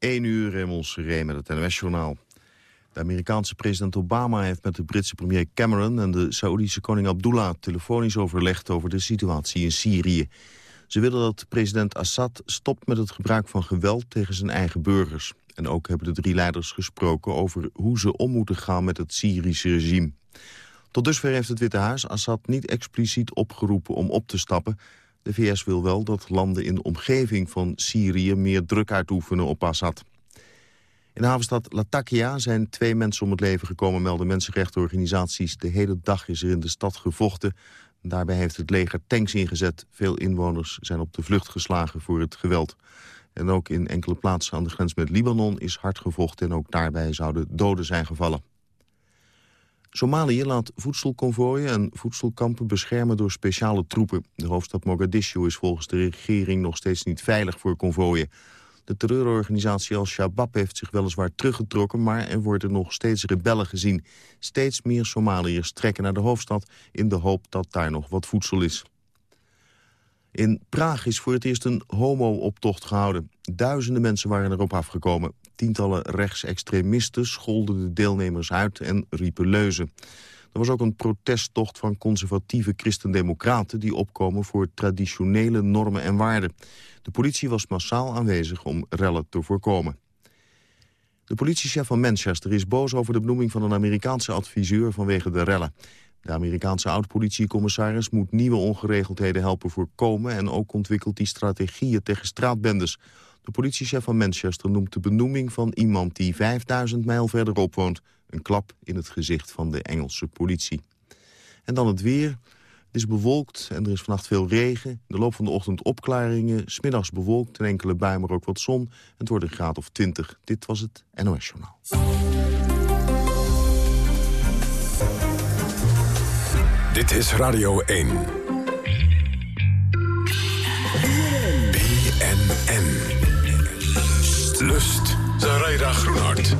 1 uur Raymond Seré met het NOS-journaal. De Amerikaanse president Obama heeft met de Britse premier Cameron... en de Saoedische koning Abdullah telefonisch overlegd over de situatie in Syrië. Ze willen dat president Assad stopt met het gebruik van geweld tegen zijn eigen burgers. En ook hebben de drie leiders gesproken over hoe ze om moeten gaan met het Syrische regime. Tot dusver heeft het Witte Huis Assad niet expliciet opgeroepen om op te stappen... De VS wil wel dat landen in de omgeving van Syrië meer druk uitoefenen op Assad. In de havenstad Latakia zijn twee mensen om het leven gekomen, melden mensenrechtenorganisaties. De hele dag is er in de stad gevochten. Daarbij heeft het leger tanks ingezet. Veel inwoners zijn op de vlucht geslagen voor het geweld. En ook in enkele plaatsen aan de grens met Libanon is hard gevochten... en ook daarbij zouden doden zijn gevallen. Somalië laat voedselconvooien en voedselkampen beschermen door speciale troepen. De hoofdstad Mogadishu is volgens de regering nog steeds niet veilig voor konvooien. De terreurorganisatie Al-Shabaab heeft zich weliswaar teruggetrokken... maar er worden nog steeds rebellen gezien. Steeds meer Somaliërs trekken naar de hoofdstad... in de hoop dat daar nog wat voedsel is. In Praag is voor het eerst een homo-optocht gehouden. Duizenden mensen waren erop afgekomen. Tientallen rechtsextremisten scholden de deelnemers uit en riepen leuzen. Er was ook een protesttocht van conservatieve christendemocraten... die opkomen voor traditionele normen en waarden. De politie was massaal aanwezig om rellen te voorkomen. De politiechef van Manchester is boos over de benoeming van een Amerikaanse adviseur vanwege de rellen. De Amerikaanse oud-politiecommissaris moet nieuwe ongeregeldheden helpen voorkomen... en ook ontwikkelt die strategieën tegen straatbendes. De politiechef van Manchester noemt de benoeming van iemand die 5000 mijl verderop woont... een klap in het gezicht van de Engelse politie. En dan het weer. Het is bewolkt en er is vannacht veel regen. In de loop van de ochtend opklaringen, smiddags bewolkt... en enkele buien, maar ook wat zon. Het wordt een graad of 20. Dit was het NOS Journaal. Dit is Radio 1. BNN. Lust. Zaraida Groenhart.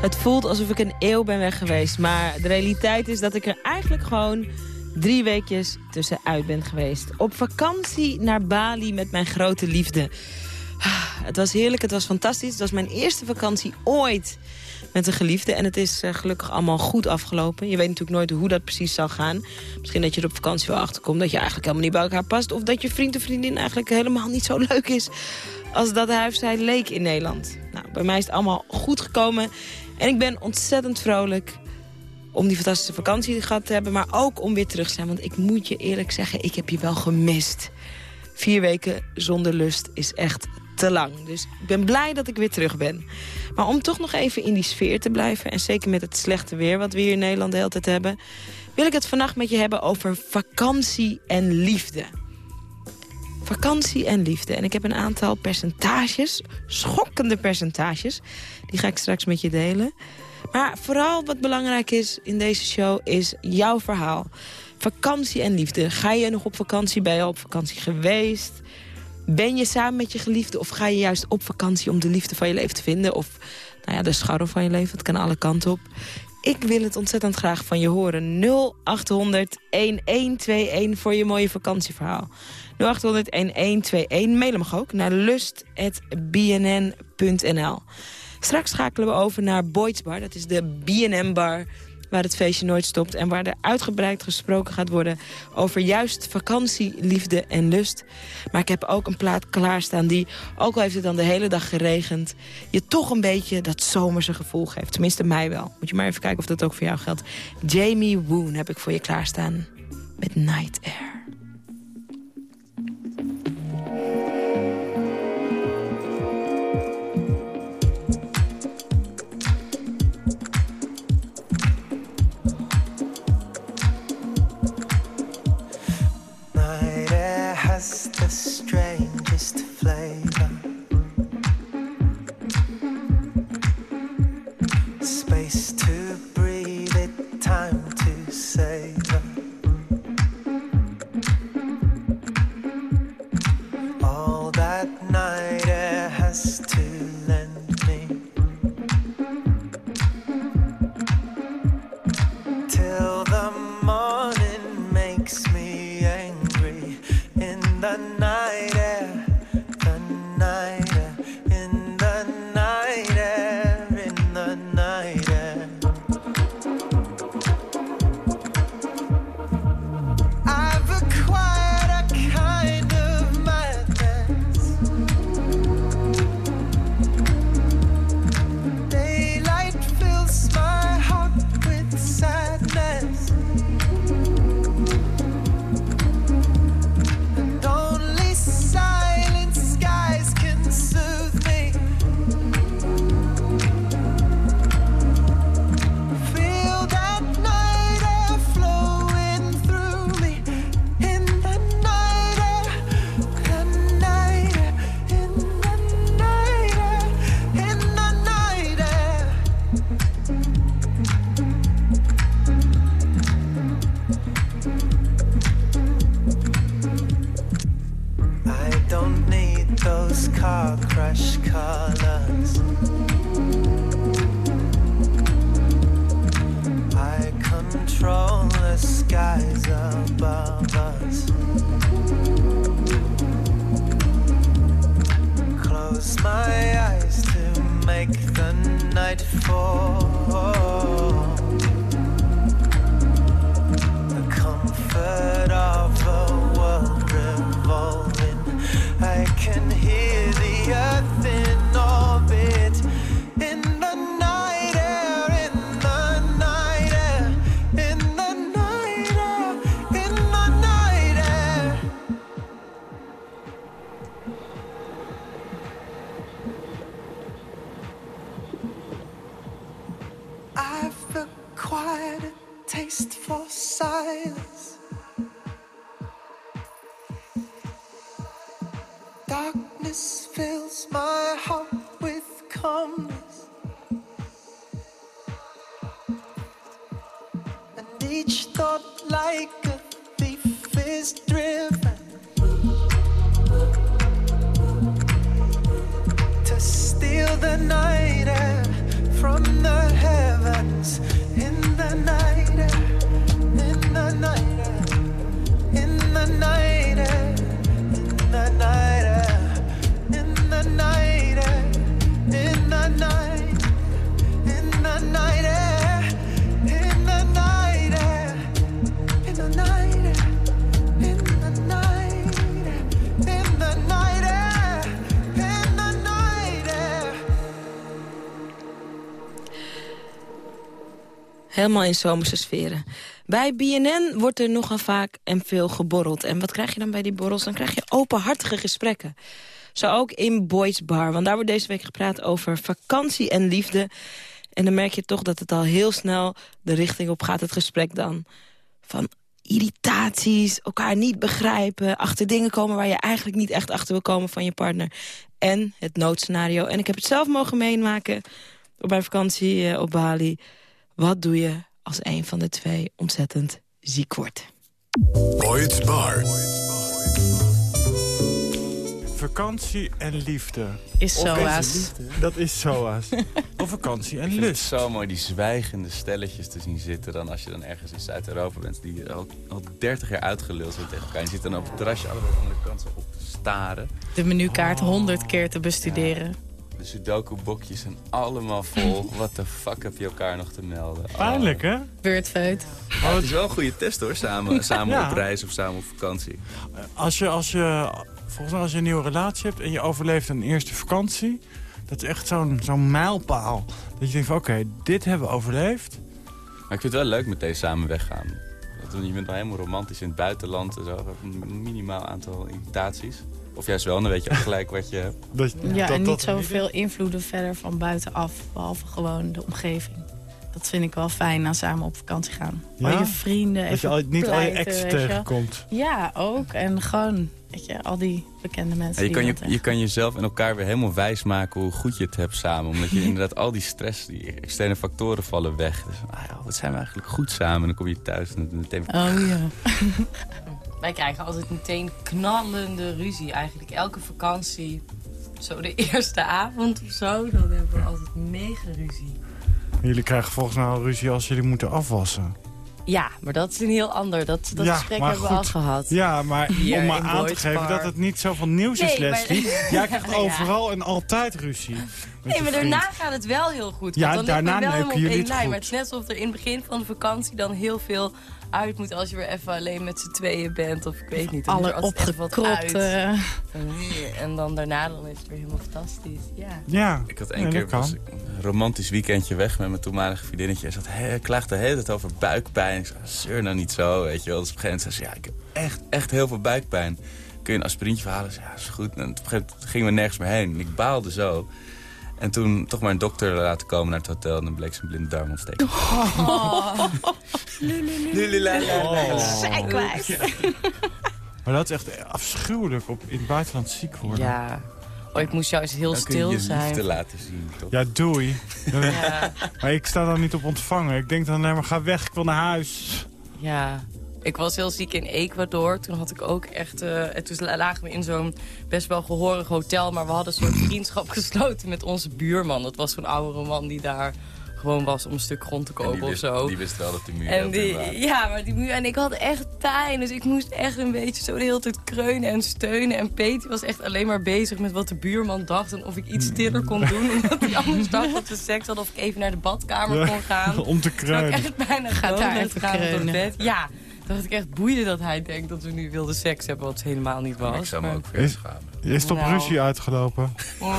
Het voelt alsof ik een eeuw ben weg geweest. Maar de realiteit is dat ik er eigenlijk gewoon drie weekjes tussenuit ben geweest. Op vakantie naar Bali met mijn grote liefde. Ah, het was heerlijk, het was fantastisch. Het was mijn eerste vakantie ooit met een geliefde. En het is uh, gelukkig allemaal goed afgelopen. Je weet natuurlijk nooit hoe dat precies zal gaan. Misschien dat je er op vakantie wel achterkomt dat je eigenlijk helemaal niet bij elkaar past. Of dat je vriend of vriendin eigenlijk helemaal niet zo leuk is als dat huis hij leek in Nederland. Nou, bij mij is het allemaal goed gekomen. En ik ben ontzettend vrolijk om die fantastische vakantie gehad te hebben... maar ook om weer terug te zijn. Want ik moet je eerlijk zeggen, ik heb je wel gemist. Vier weken zonder lust is echt te lang. Dus ik ben blij dat ik weer terug ben. Maar om toch nog even in die sfeer te blijven... en zeker met het slechte weer wat we hier in Nederland de hele tijd hebben... wil ik het vannacht met je hebben over vakantie en liefde. Vakantie en liefde. En ik heb een aantal percentages, schokkende percentages... die ga ik straks met je delen. Maar vooral wat belangrijk is in deze show is jouw verhaal. Vakantie en liefde. Ga je nog op vakantie? Ben je op vakantie geweest? Ben je samen met je geliefde of ga je juist op vakantie om de liefde van je leven te vinden? Of nou ja, de schouder van je leven, het kan alle kanten op. Ik wil het ontzettend graag van je horen. 0800 1121 voor je mooie vakantieverhaal. 0800 1121. Mail hem ook naar lust.bnn.nl. Straks schakelen we over naar Boyd's Bar. Dat is de BNN Bar waar het feestje nooit stopt... en waar er uitgebreid gesproken gaat worden over juist vakantie, liefde en lust. Maar ik heb ook een plaat klaarstaan die, ook al heeft het dan de hele dag geregend... je toch een beetje dat zomerse gevoel geeft. Tenminste mij wel. Moet je maar even kijken of dat ook voor jou geldt. Jamie Woon heb ik voor je klaarstaan met Night Air. Helemaal in zomerse sferen. Bij BNN wordt er nogal vaak en veel geborreld. En wat krijg je dan bij die borrels? Dan krijg je openhartige gesprekken. Zo ook in Boys Bar. Want daar wordt deze week gepraat over vakantie en liefde. En dan merk je toch dat het al heel snel de richting op gaat, het gesprek dan. Van irritaties, elkaar niet begrijpen... achter dingen komen waar je eigenlijk niet echt achter wil komen van je partner. En het noodscenario. En ik heb het zelf mogen meemaken op mijn vakantie eh, op Bali. Wat doe je als een van de twee ontzettend ziek wordt? Boyd's Bar. Vakantie en liefde. Is zoals. Dat is zoals. of vakantie en vind het lust. zo mooi die zwijgende stelletjes te zien zitten... dan als je dan ergens in Zuid-Europa bent... die al, al 30 jaar uitgeluld zijn tegen elkaar. En je zit dan op het terrasje allebei van de kant op te staren. De menukaart honderd keer te bestuderen. De sudoku-bokjes zijn allemaal vol. Wat de fuck heb je elkaar nog te melden? Oh. Pijnlijk, hè? Beurtfeut. Ja, het is wel een goede test hoor, samen, samen Ja. op reis of samen op vakantie. Als je, als je, volgens mij als je een nieuwe relatie hebt en je overleeft een eerste vakantie... dat is echt zo'n zo'n mijlpaal. Dat je denkt van, oké, dit hebben we overleefd. Maar ik vind het wel leuk met deze samen weggaan. Want je bent wel helemaal romantisch in het buitenland en zo. Een minimaal aantal irritaties. Of juist wel, dan weet je ook gelijk wat je hebt. Dat, Ja, dat- en dat- niet zoveel invloeden verder van buitenaf. Behalve gewoon de omgeving. Dat vind ik wel fijn aan samen op vakantie gaan. Ja? Al je vrienden Dat je al, niet al je ex tegenkomt. Ja, ook. En gewoon, weet je, al die bekende mensen. Ja, je, kan je, kan jezelf en elkaar weer helemaal wijs maken hoe goed je het hebt samen. Omdat je inderdaad al die stress, die externe factoren vallen weg. Dus ah, joh, wat zijn we eigenlijk goed samen. En dan kom je thuis en dan meteen... Oh ja. Wij krijgen altijd meteen knallende ruzie. Eigenlijk elke vakantie, zo de eerste avond of zo, dan hebben we altijd mega ruzie. Jullie krijgen volgens mij al ruzie als jullie moeten afwassen. Ja, maar dat is een heel ander. Dat, dat Ja, gesprek hebben we al gehad. Ja, maar Hier om maar aan te geven dat het niet zoveel nieuws is, Nee, maar- Leslie. Jij krijgt Ja. overal en altijd ruzie. Nee, maar daarna gaat het wel heel goed. Ja, want dan daarna neuken helemaal op jullie het lijn. goed. Maar het is net alsof er in het begin van de vakantie dan heel veel uit moet... als je weer even alleen met z'n tweeën bent of ik weet niet. Dan er Alle altijd even wat opgekropte... uit. En dan daarna dan is het weer helemaal fantastisch. Ja. Ja, Ik had één keer was een romantisch weekendje weg met mijn toenmalige vriendinnetje. En ze had, he, klaagde de hele tijd over buikpijn. Ik zei, zeur nou niet zo, weet je wel. Dus op een gegeven moment zei ze, ja, ik heb echt, echt heel veel buikpijn. Kun je een aspirintje verhalen? Ze, Ja, is goed. En op een gegeven moment gingen we nergens meer heen. En ik baalde zo. En toen toch maar een dokter laten komen naar het hotel. En dan bleek ze een blinde darmontsteking. Lululala. Zijkwijs. maar dat is echt afschuwelijk op in het buitenland ziek worden. Ja. Oh, ik moest juist heel Dan kun je stil je zijn. liefde laten zien, toch? Ja, doei. Ja. Maar ik sta dan niet op ontvangen. Ik denk dan alleen maar, ga weg, ik wil naar huis. ja. Ik was heel ziek in Ecuador. Toen had ik ook echt... Uh, toen lagen we in zo'n best wel gehorig hotel. Maar we hadden een soort vriendschap gesloten met onze buurman. Dat was zo'n oudere man die daar gewoon was om een stuk grond te kopen of zo. Die wist wel dat die muur en die, Ja, maar die muur... En ik had echt pijn, dus ik moest echt een beetje zo de hele tijd kreunen en steunen. En Peter was echt alleen maar bezig met wat de buurman dacht... en of ik iets stiller kon doen. Omdat hij anders dacht dat we seks hadden of ik even naar de badkamer kon gaan. Om te kreunen. ik echt bijna Gaat daar even kreunen. Bed. Ja, dacht ik echt boeide dat hij denkt dat we nu wilde seks hebben... wat helemaal niet was. ik zou me ook veel schamen. Je is toch Nou. ruzie uitgelopen? Oh.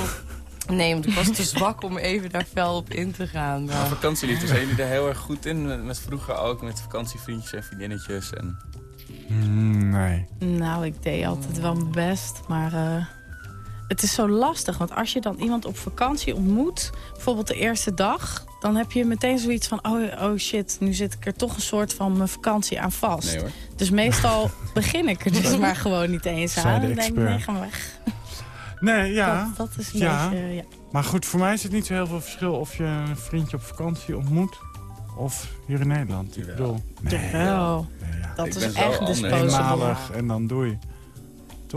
Nee, want ik was te zwak om even daar fel op in te gaan. Maar vakantieliefde, zijn jullie er heel erg goed in? Met, met vroeger ook, met vakantievriendjes en vriendinnetjes. En... Mm, nee. Nou, ik deed altijd wel mijn best, maar eh, het is zo lastig. Want als je dan iemand op vakantie ontmoet, bijvoorbeeld de eerste dag... dan heb je meteen zoiets van, oh, oh shit, nu zit ik er toch een soort van mijn vakantie aan vast. Nee hoor. Dus meestal begin ik er dus maar gewoon niet eens Zij aan. de Dan denk ik, expert. nee, ga maar weg. Nee, ja. Dat, dat is een Ja. beetje, ja. Maar goed, voor mij is het niet zo heel veel verschil of je een vriendje op vakantie ontmoet of hier in Nederland. Ik bedoel, nee, Jawel, nee, ja. dat Ik is echt disposable. eenmalig en dan doei.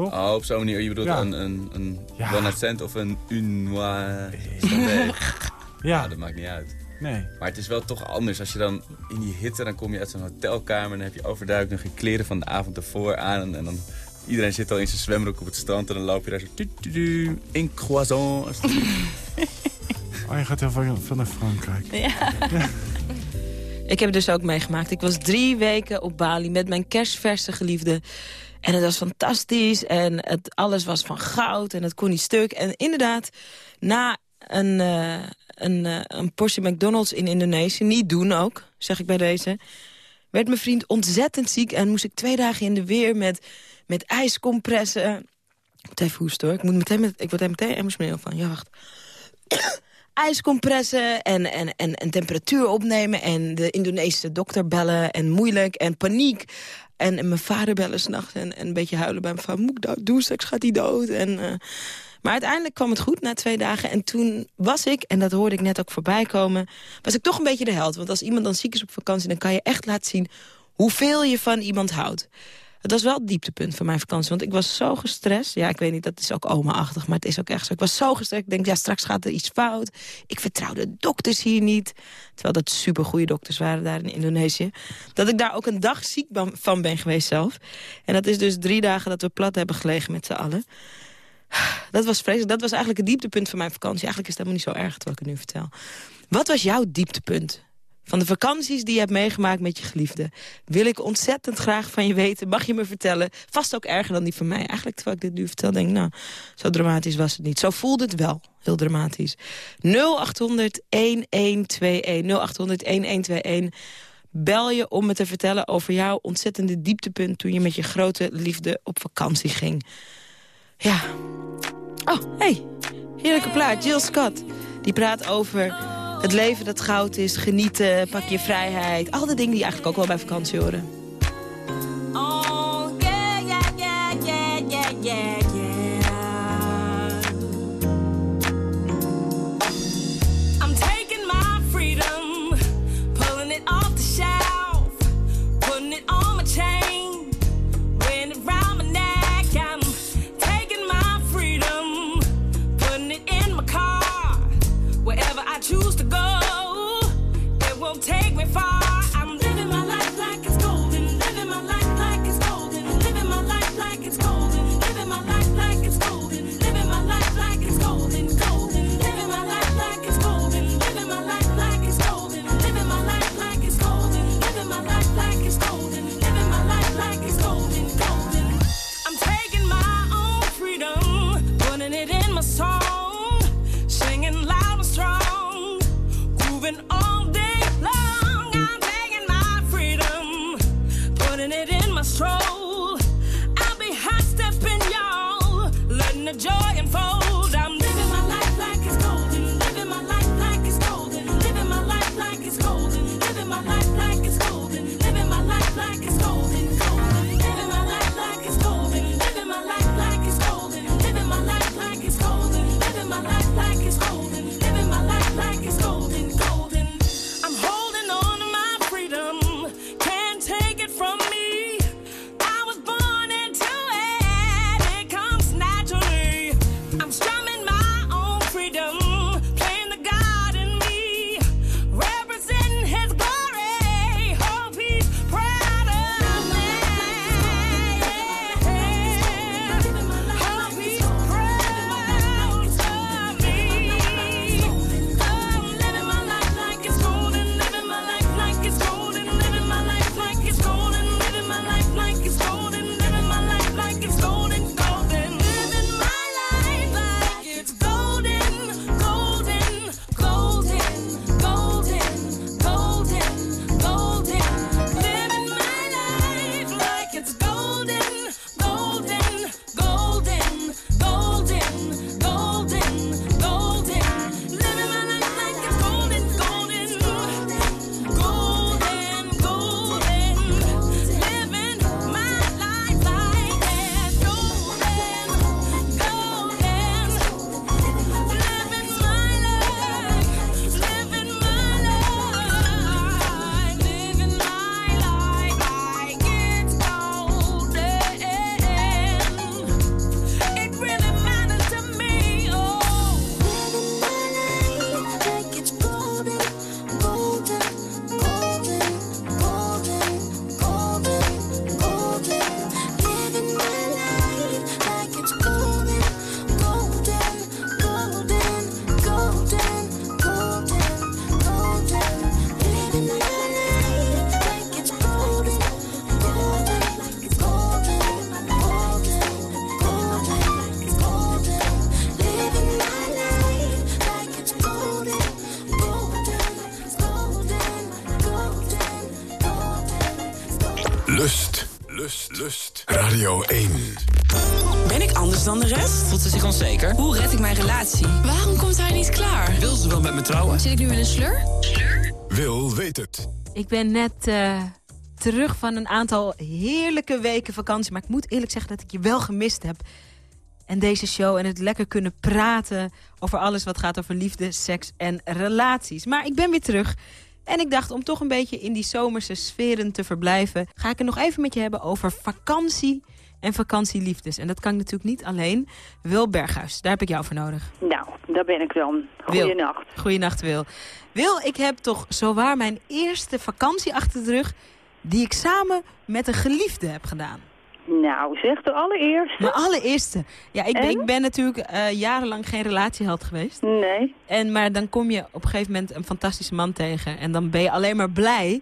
Toch? Oh, op zo'n manier. Je bedoelt Ja. een, een, een Ja. stand of een santé. Ja, Ja, dat maakt niet uit. nee. Maar het is wel toch anders. Als je dan in die hitte, dan kom je uit zo'n hotelkamer... en dan heb je overduidelijk nog je kleren van de avond ervoor aan... en dan iedereen zit al in zijn zwembroek op het strand... en dan loop je daar zo... tu, tu, tu, in croissant. Oh, je gaat heel veel, veel naar Frankrijk. Ja. Ik heb het dus ook meegemaakt. Ik was drie weken op Bali met mijn kerstverse geliefde. En het was fantastisch. En het, alles was van goud. En het kon niet stuk. En inderdaad, na een, eh, een, eh, een portie McDonald's in Indonesië... niet doen ook, zeg ik bij deze... werd mijn vriend ontzettend ziek. En moest ik twee dagen in de weer met, met ijscompressen... Ik moet even hoesten hoor. Ik, moet meteen met, ik word er meteen emotioneel van. Ja, wacht ijscompressen en, en, en, en temperatuur opnemen... en de Indonesische dokter bellen en moeilijk en paniek. En, en mijn vader bellen s'nachts en, en een beetje huilen bij mijn vader. Moet ik dat doen? Gaat hij dood. En, eh, maar uiteindelijk kwam het goed na twee dagen. En toen was ik, en dat hoorde ik net ook voorbij komen... was ik toch een beetje de held. Want als iemand dan ziek is op vakantie... dan kan je echt laten zien hoeveel je van iemand houdt. Het was wel het dieptepunt van mijn vakantie. Want ik was zo gestrest. Ja, ik weet niet, dat is ook oma-achtig, maar het is ook echt zo. Ik was zo gestrest. Ik denk, ja, straks gaat er iets fout. Ik vertrouw de dokters hier niet. Terwijl dat supergoeie dokters waren daar in Indonesië. Dat ik daar ook een dag ziek van ben geweest zelf. En dat is dus drie dagen dat we plat hebben gelegen met z'n allen. Dat was vreselijk. Dat was eigenlijk het dieptepunt van mijn vakantie. Eigenlijk is het helemaal niet zo erg, terwijl ik het nu vertel. Wat was jouw dieptepunt? Van de vakanties die je hebt meegemaakt met je geliefde. Wil ik ontzettend graag van je weten. Mag je me vertellen? Vast ook erger dan die van mij. Eigenlijk terwijl ik dit nu vertel, denk ik, nou, zo dramatisch was het niet. Zo voelde het wel. Heel dramatisch. 0800 1121. 0800 1121. Bel je om me te vertellen over jouw ontzettende dieptepunt... toen je met je grote liefde op vakantie ging. Ja. Oh, hey. Heerlijke plaat. Jill Scott. Die praat over het leven dat goud is, genieten, pak je vrijheid. Al die dingen die eigenlijk ook wel bij vakantie horen. Oh, yeah, yeah, yeah, yeah, yeah. Take me far. Zit ik nu in een slur? Wil weet het. Ik ben net eh, terug van een aantal heerlijke weken vakantie. Maar ik moet eerlijk zeggen dat ik je wel gemist heb. En deze show en het lekker kunnen praten over alles wat gaat over liefde, seks en relaties. Maar ik ben weer terug. En ik dacht om toch een beetje in die zomerse sferen te verblijven... ga ik het nog even met je hebben over vakantie en vakantieliefdes. En dat kan ik natuurlijk niet alleen. Wil Berghuis, daar heb ik jou voor nodig. Nou, daar ben ik dan. Wil. Goeienacht. Goeienacht, Wil. Wil, ik heb toch zowaar mijn eerste vakantie achter de rug... die ik samen met een geliefde heb gedaan. Nou, zeg de allereerste. Mijn allereerste. Ja, ik, ben, En? ik ben natuurlijk eh, jarenlang geen relatieheld geweest. Nee. En, maar dan kom je op een gegeven moment een fantastische man tegen. En dan ben je alleen maar blij.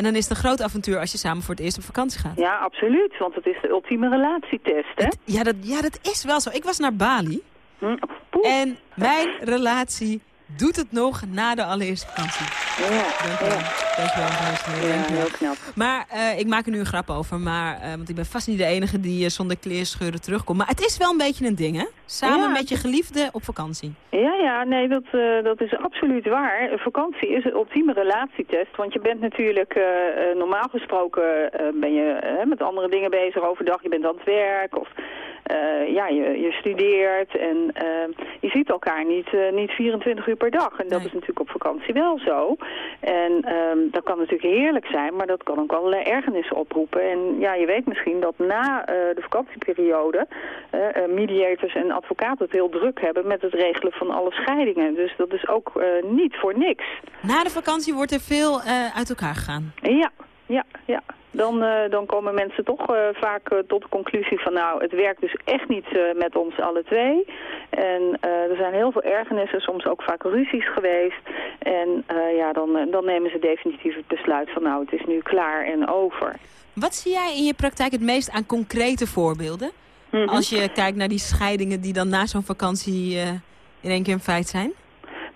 En dan is het een groot avontuur als je samen voor het eerst op vakantie gaat. Ja, absoluut. Want het is de ultieme relatietest, hè? Ja, dat, ja, dat is wel zo. Ik was naar Bali. Hm. En mijn relatie doet het nog na de allereerste vakantie. Ja, Dankjewel. ja. Dankjewel, mevrouw. ja, Dankjewel. heel knap. Maar eh, ik maak er nu een grap over. Maar, eh, want ik ben vast niet de enige die eh, zonder kleerscheuren terugkomt. Maar het is wel een beetje een ding, hè? Samen Ja. met je geliefde op vakantie. Ja, ja, nee, dat, dat is absoluut waar. Vakantie is een ultieme relatietest. Want je bent natuurlijk, normaal gesproken ben je met andere dingen bezig overdag. Je bent aan het werk of eh, ja, je, je studeert. En eh, je ziet elkaar niet, eh, niet 24 uur per dag. En dat Nee. is natuurlijk op vakantie wel zo. En ehm, dat kan natuurlijk heerlijk zijn, maar dat kan ook wel eh, ergernissen oproepen. En ja, je weet misschien dat na de vakantieperiode mediators en advocaten het heel druk hebben met het regelen van alle scheidingen. Dus dat is ook niet voor niks. Na de vakantie wordt er veel uit elkaar gegaan. Ja, ja, ja. Dan, eh, dan komen mensen toch eh, vaak eh, tot de conclusie van nou, het werkt dus echt niet met ons alle twee. En er zijn heel veel ergernissen, soms ook vaak ruzies geweest. En ja, dan, dan nemen ze definitief het besluit van nou, het is nu klaar en over. Wat zie jij in je praktijk het meest aan concrete voorbeelden? Mhm. Als je kijkt naar die scheidingen die dan na zo'n vakantie in één keer een feit zijn?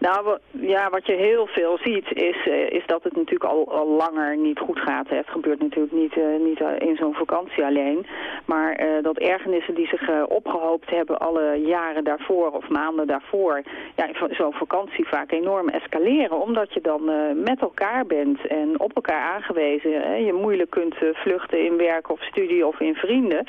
Nou, ja, wat je heel veel ziet is, eh, is dat het natuurlijk al, langer niet goed gaat. Het gebeurt natuurlijk niet, eh, niet eh, in zo'n vakantie alleen. Maar dat ergernissen die zich eh, opgehoopt hebben alle jaren daarvoor of maanden daarvoor... ja, zo'n vakantie vaak enorm escaleren. Omdat je dan met elkaar bent en op elkaar aangewezen. Hè. Je moeilijk kunt vluchten in werk of studie of in vrienden.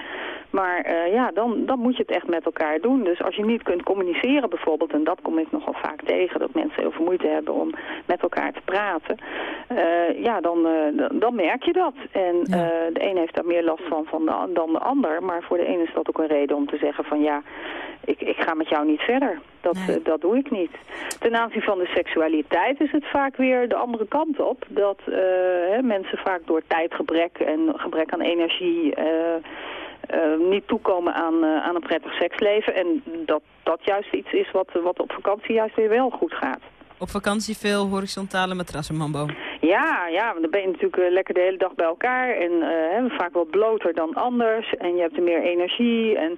Maar eh, ja, dan, dan moet je het echt met elkaar doen. Dus als je niet kunt communiceren bijvoorbeeld, en dat kom ik nogal vaak tegen, dat mensen heel veel moeite hebben om met elkaar te praten, eh, ja, dan, eh, dan- dan merk je dat. En de een heeft daar meer last van, van de- dan de ander, maar voor de een is dat ook een reden om te zeggen van ja, ik, ik ga met jou niet verder. Dat, dat doe ik niet. Ten aanzien van de seksualiteit is het vaak weer de andere kant op. Dat hè, mensen vaak door tijdgebrek en gebrek aan energie eh, eh, niet toekomen aan, eh, aan een prettig seksleven. En dat dat juist iets is wat, wat op vakantie juist weer wel goed gaat. Op vakantie veel horizontale matrassen, mambo. Ja, ja, want dan ben je natuurlijk eh, lekker de hele dag bij elkaar en eh, vaak wel bloter dan anders. En je hebt er meer energie en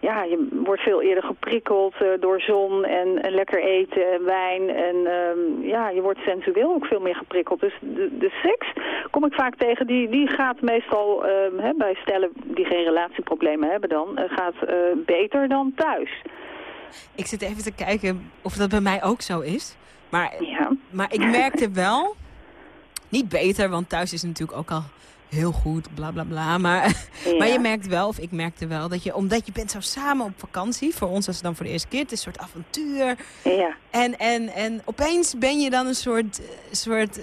ja, je wordt veel eerder geprikkeld eh, door zon en, en lekker eten en wijn. En ehm, ja, je wordt sensueel ook veel meer geprikkeld. Dus de, de seks, kom ik vaak tegen, die, die gaat meestal ehm, hè, bij stellen die geen relatieproblemen hebben dan, eh, gaat eh, beter dan thuis. Ik zit even te kijken of dat bij mij ook zo is. Maar, maar ik merkte wel, niet beter, want thuis is natuurlijk ook al heel goed, bla bla bla. Maar, Ja. maar je merkt wel, of ik merkte wel, dat je, omdat je bent zo samen op vakantie, voor ons was het dan voor de eerste keer, het is een soort avontuur. Ja. En, en, en opeens ben je dan een soort, soort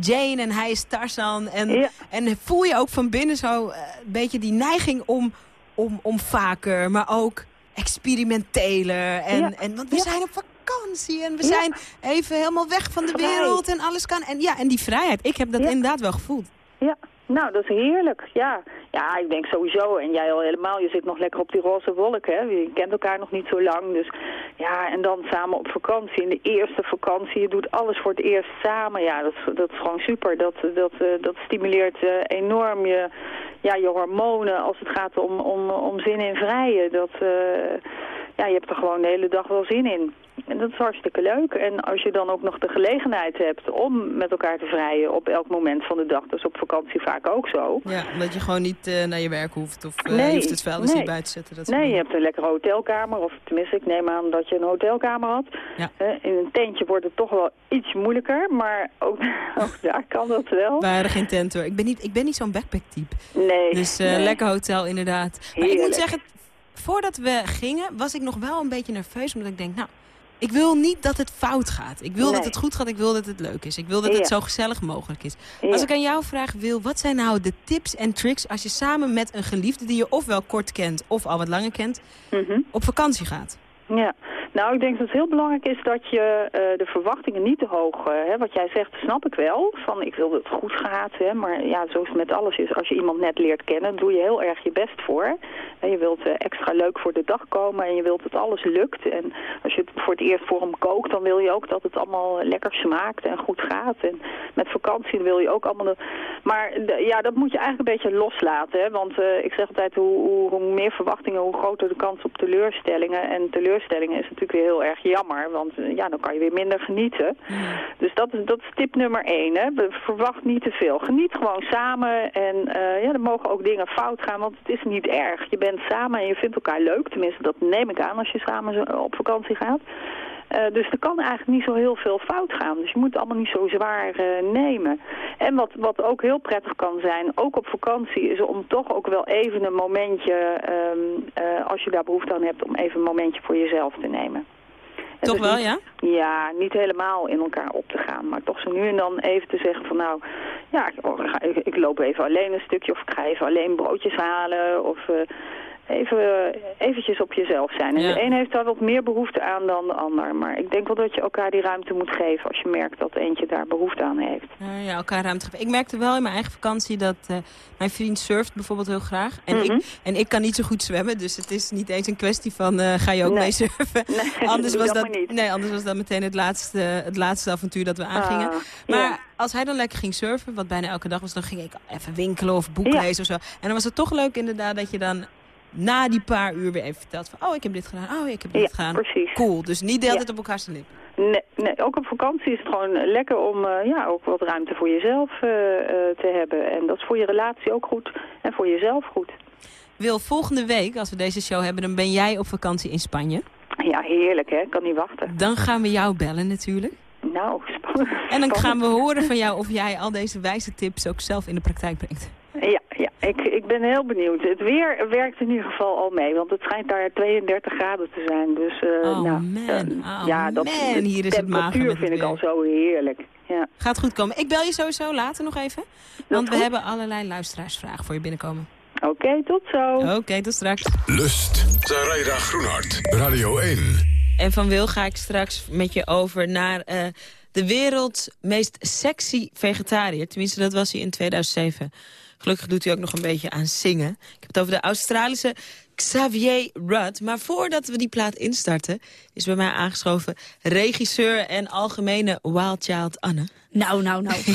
Jane en hij is Tarzan. En, en voel je ook van binnen zo eh, een beetje die neiging om, om, om vaker, maar ook experimenteler. En, Ja. en, want we zijn op vakantie en we Ja. zijn even helemaal weg van de wereld en alles kan. En ja, en die vrijheid, ik heb dat Ja. inderdaad wel gevoeld. Ja, nou, dat is heerlijk. Ja. ja, ik denk sowieso, en jij al helemaal, je zit nog lekker op die roze wolk, hè. Je kent elkaar nog niet zo lang, dus ja, en dan samen op vakantie, in de eerste vakantie, je doet alles voor het eerst samen. Ja, dat, dat is gewoon super. Dat, dat, eh, dat stimuleert eh, enorm je, ja, je hormonen als het gaat om, om, om zin in vrijen. Dat, eh, ja, je hebt er gewoon de hele dag wel zin in. En dat is hartstikke leuk. En als je dan ook nog de gelegenheid hebt om met elkaar te vrijen op elk moment van de dag. Dat is op vakantie vaak ook zo. Ja, omdat je gewoon niet eh, naar je werk hoeft of eh, Nee, je hoeft het vuilnis nee. niet buiten te zetten. Dat Nee, je hebt een lekkere hotelkamer. Of tenminste, ik neem aan dat je een hotelkamer had. Ja. In een tentje wordt het toch wel iets moeilijker. Maar ook, ook daar kan dat wel. We waren geen tent hoor. Ik ben niet, ik ben niet zo'n backpack type. Nee. Dus eh, nee. lekker hotel inderdaad. Maar ik moet zeggen, voordat we gingen was ik nog wel een beetje nerveus. Omdat ik denk, nou, ik wil niet dat het fout gaat. Ik wil dat het goed gaat, ik wil dat het leuk is. Ik wil dat Ja. het zo gezellig mogelijk is. Ja. Als ik aan jou vraag, Wil, wat zijn nou de tips en tricks... als je samen met een geliefde die je ofwel kort kent of al wat langer kent... Mhm. op vakantie gaat? Ja, nou ik denk dat het heel belangrijk is dat je eh, de verwachtingen niet te hoog, eh, hè, wat jij zegt snap ik wel, van ik wil dat het goed gaat, hè, maar ja, zoals het met alles is, als je iemand net leert kennen, doe je heel erg je best voor. En je wilt eh, extra leuk voor de dag komen en je wilt dat alles lukt. En als je het voor het eerst voor hem kookt, dan wil je ook dat het allemaal lekker smaakt en goed gaat. En met vakantie wil je ook allemaal... Maar ja, dat moet je eigenlijk een beetje loslaten, want ik zeg altijd hoe, hoe, hoe meer verwachtingen, hoe groter de kans op teleurstellingen. En teleurstellingen is natuurlijk weer heel erg jammer, want eh, ja, dan kan je weer minder genieten. Dus dat is, dat is tip nummer één. Hè. Verwacht niet te veel. Geniet gewoon samen. En eh, ja, er mogen ook dingen fout gaan, want het is niet erg. Je bent samen en je vindt elkaar leuk. Tenminste, dat neem ik aan als je samen op vakantie gaat. Eh, dus er kan eigenlijk niet zo heel veel fout gaan. Dus je moet het allemaal niet zo zwaar eh, nemen. En wat, wat ook heel prettig kan zijn, ook op vakantie, is om toch ook wel even een momentje, eh, als je daar behoefte aan hebt, om even een momentje voor jezelf te nemen. En Toch dus wel, niet- ja? ja, niet helemaal in elkaar op te gaan. Maar toch zo nu en dan even te zeggen van nou, ja, ik, oh, ga- ik, ik loop even alleen een stukje of ik ga even alleen broodjes halen. Of even eventjes op jezelf zijn. En Ja. de een heeft daar wat meer behoefte aan dan de ander. Maar ik denk wel dat je elkaar die ruimte moet geven als je merkt dat eentje daar behoefte aan heeft. Ja, elkaar ruimte geven. Ik merkte wel in mijn eigen vakantie dat eh, mijn vriend surft bijvoorbeeld heel graag. En, Mhm. ik, en ik kan niet zo goed zwemmen, dus het is niet eens een kwestie van eh, ga je ook Nee. mee surfen. Nee, anders, was dat maar niet. nee, anders was dat meteen het laatste, het laatste avontuur dat we aangingen. Ah, maar ja. als hij dan lekker ging surfen, wat bijna elke dag was, dan ging ik even winkelen of boek Ja. lezen of zo. En dan was het toch leuk inderdaad dat je dan na die paar uur weer even vertelt van... oh, ik heb dit gedaan, oh, ik heb dit Ja, gedaan. precies. Cool, dus niet de hele Ja. op elkaar te lippen. Nee, nee, ook op vakantie is het gewoon lekker om eh, ja, ook wat ruimte voor jezelf eh, eh, te hebben. En dat is voor je relatie ook goed en voor jezelf goed. Wil, volgende week, als we deze show hebben, dan ben jij op vakantie in Spanje. Ja, heerlijk hè, ik kan niet wachten. Dan gaan we jou bellen natuurlijk. Nou, spannend. En dan gaan we horen van jou of jij al deze wijze tips ook zelf in de praktijk brengt. Ja, ja ik, ik ben heel benieuwd. Het weer werkt in ieder geval al mee, want het schijnt daar 32 graden te zijn. Dus, eh, Oh, nou, man. eh, Oh, ja, dat, man, de hier is het mager vind ik al zo heerlijk. Ja. Gaat goed komen. Ik bel je sowieso later nog even. Want we hebben allerlei luisteraarsvragen voor je binnenkomen. Oké, tot zo. Oké, tot straks. Lust. Zaraida Groenhart. Radio 1. En van Wil ga ik straks met je over naar eh, de werelds meest sexy vegetariër. Tenminste, dat was hij in 2007. Gelukkig doet hij ook nog een beetje aan zingen. Ik heb het over de Australische Xavier Rudd. Maar voordat we die plaat instarten... is bij mij aangeschoven regisseur en algemene wild child Anne. Nou, nou, nou.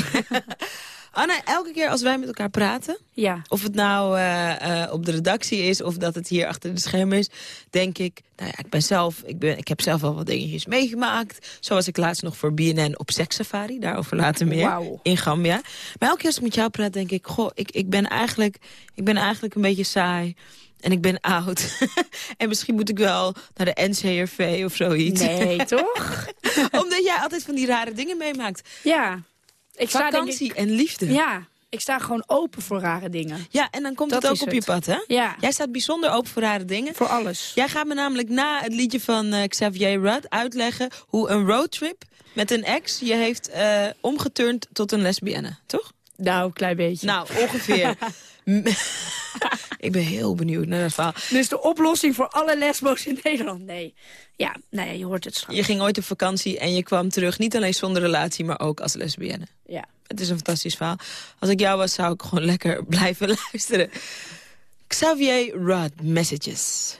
Anne, elke keer als wij met elkaar praten... Ja. of het nou eh, eh, op de redactie is of dat het hier achter de schermen is... denk ik, nou ja, ik ben zelf, ik, ben, ik heb zelf wel wat dingetjes meegemaakt. Zo was ik laatst nog voor BNN op sekssafari. Daarover later meer. In Gambia. Maar elke keer als ik met jou praat, denk ik... goh, ik, ik, ben, eigenlijk, ik ben eigenlijk een beetje saai... En ik ben oud. en misschien moet ik wel naar de NCRV of zoiets. Nee, toch? Omdat jij altijd van die rare dingen meemaakt. Ja. Ik sta, Vakantie ik- en liefde. Ja. Ik sta gewoon open voor rare dingen. Ja, en dan komt Dat het ook op het. je pad, hè? Ja. Jij staat bijzonder open voor rare dingen. Voor alles. Jij gaat me namelijk na het liedje van eh, Xavier Rudd uitleggen... hoe een roadtrip met een ex je heeft eh, omgeturnd tot een lesbienne, toch? Nou, een klein beetje. Nou, ongeveer. Ik ben heel benieuwd naar dat verhaal. Dus de oplossing voor alle lesbo's in Nederland? Nee. Ja, nee, je hoort het straks. Je ging ooit op vakantie en je kwam terug... niet alleen zonder relatie, maar ook als lesbienne. Ja. Het is een fantastisch verhaal. Als ik jou was, zou ik gewoon lekker blijven luisteren. Xavier Rudd, Messages.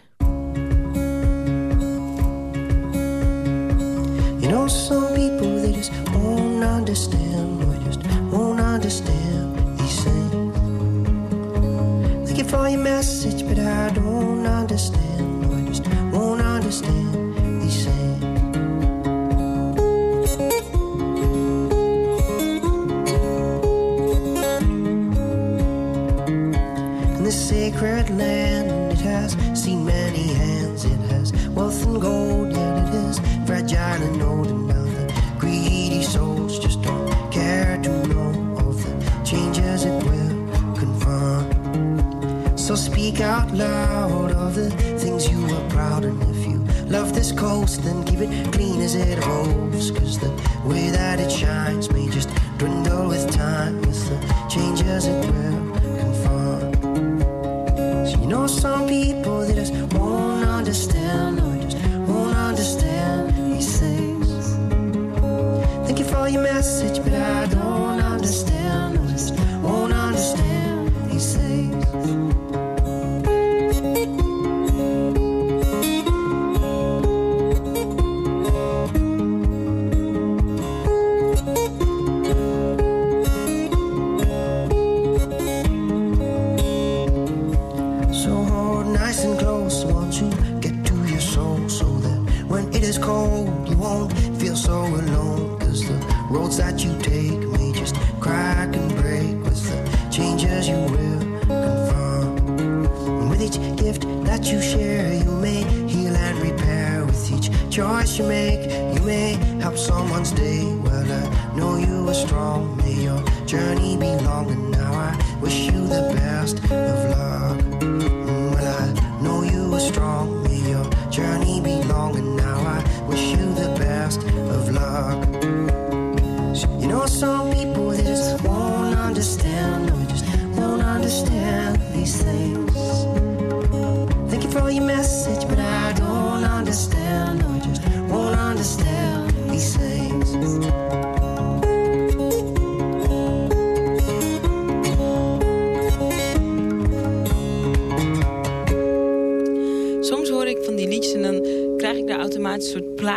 You know, some people they just won't understand, or just won't understand for your message, but I don't understand, or just won't understand these things. In this sacred land, it has seen many hands. It has wealth and gold, So speak out loud of the things you are proud and if you love this coast then keep it clean as it evolves cause the way that it shines may just dwindle with time. With the changes it will confront so you know some people they just won't understand. Or just won't understand these things. Thank you for your message but I don't choice you make, you may help someone's day. Well, I know you are strong, may your journey be long. And now I wish you the best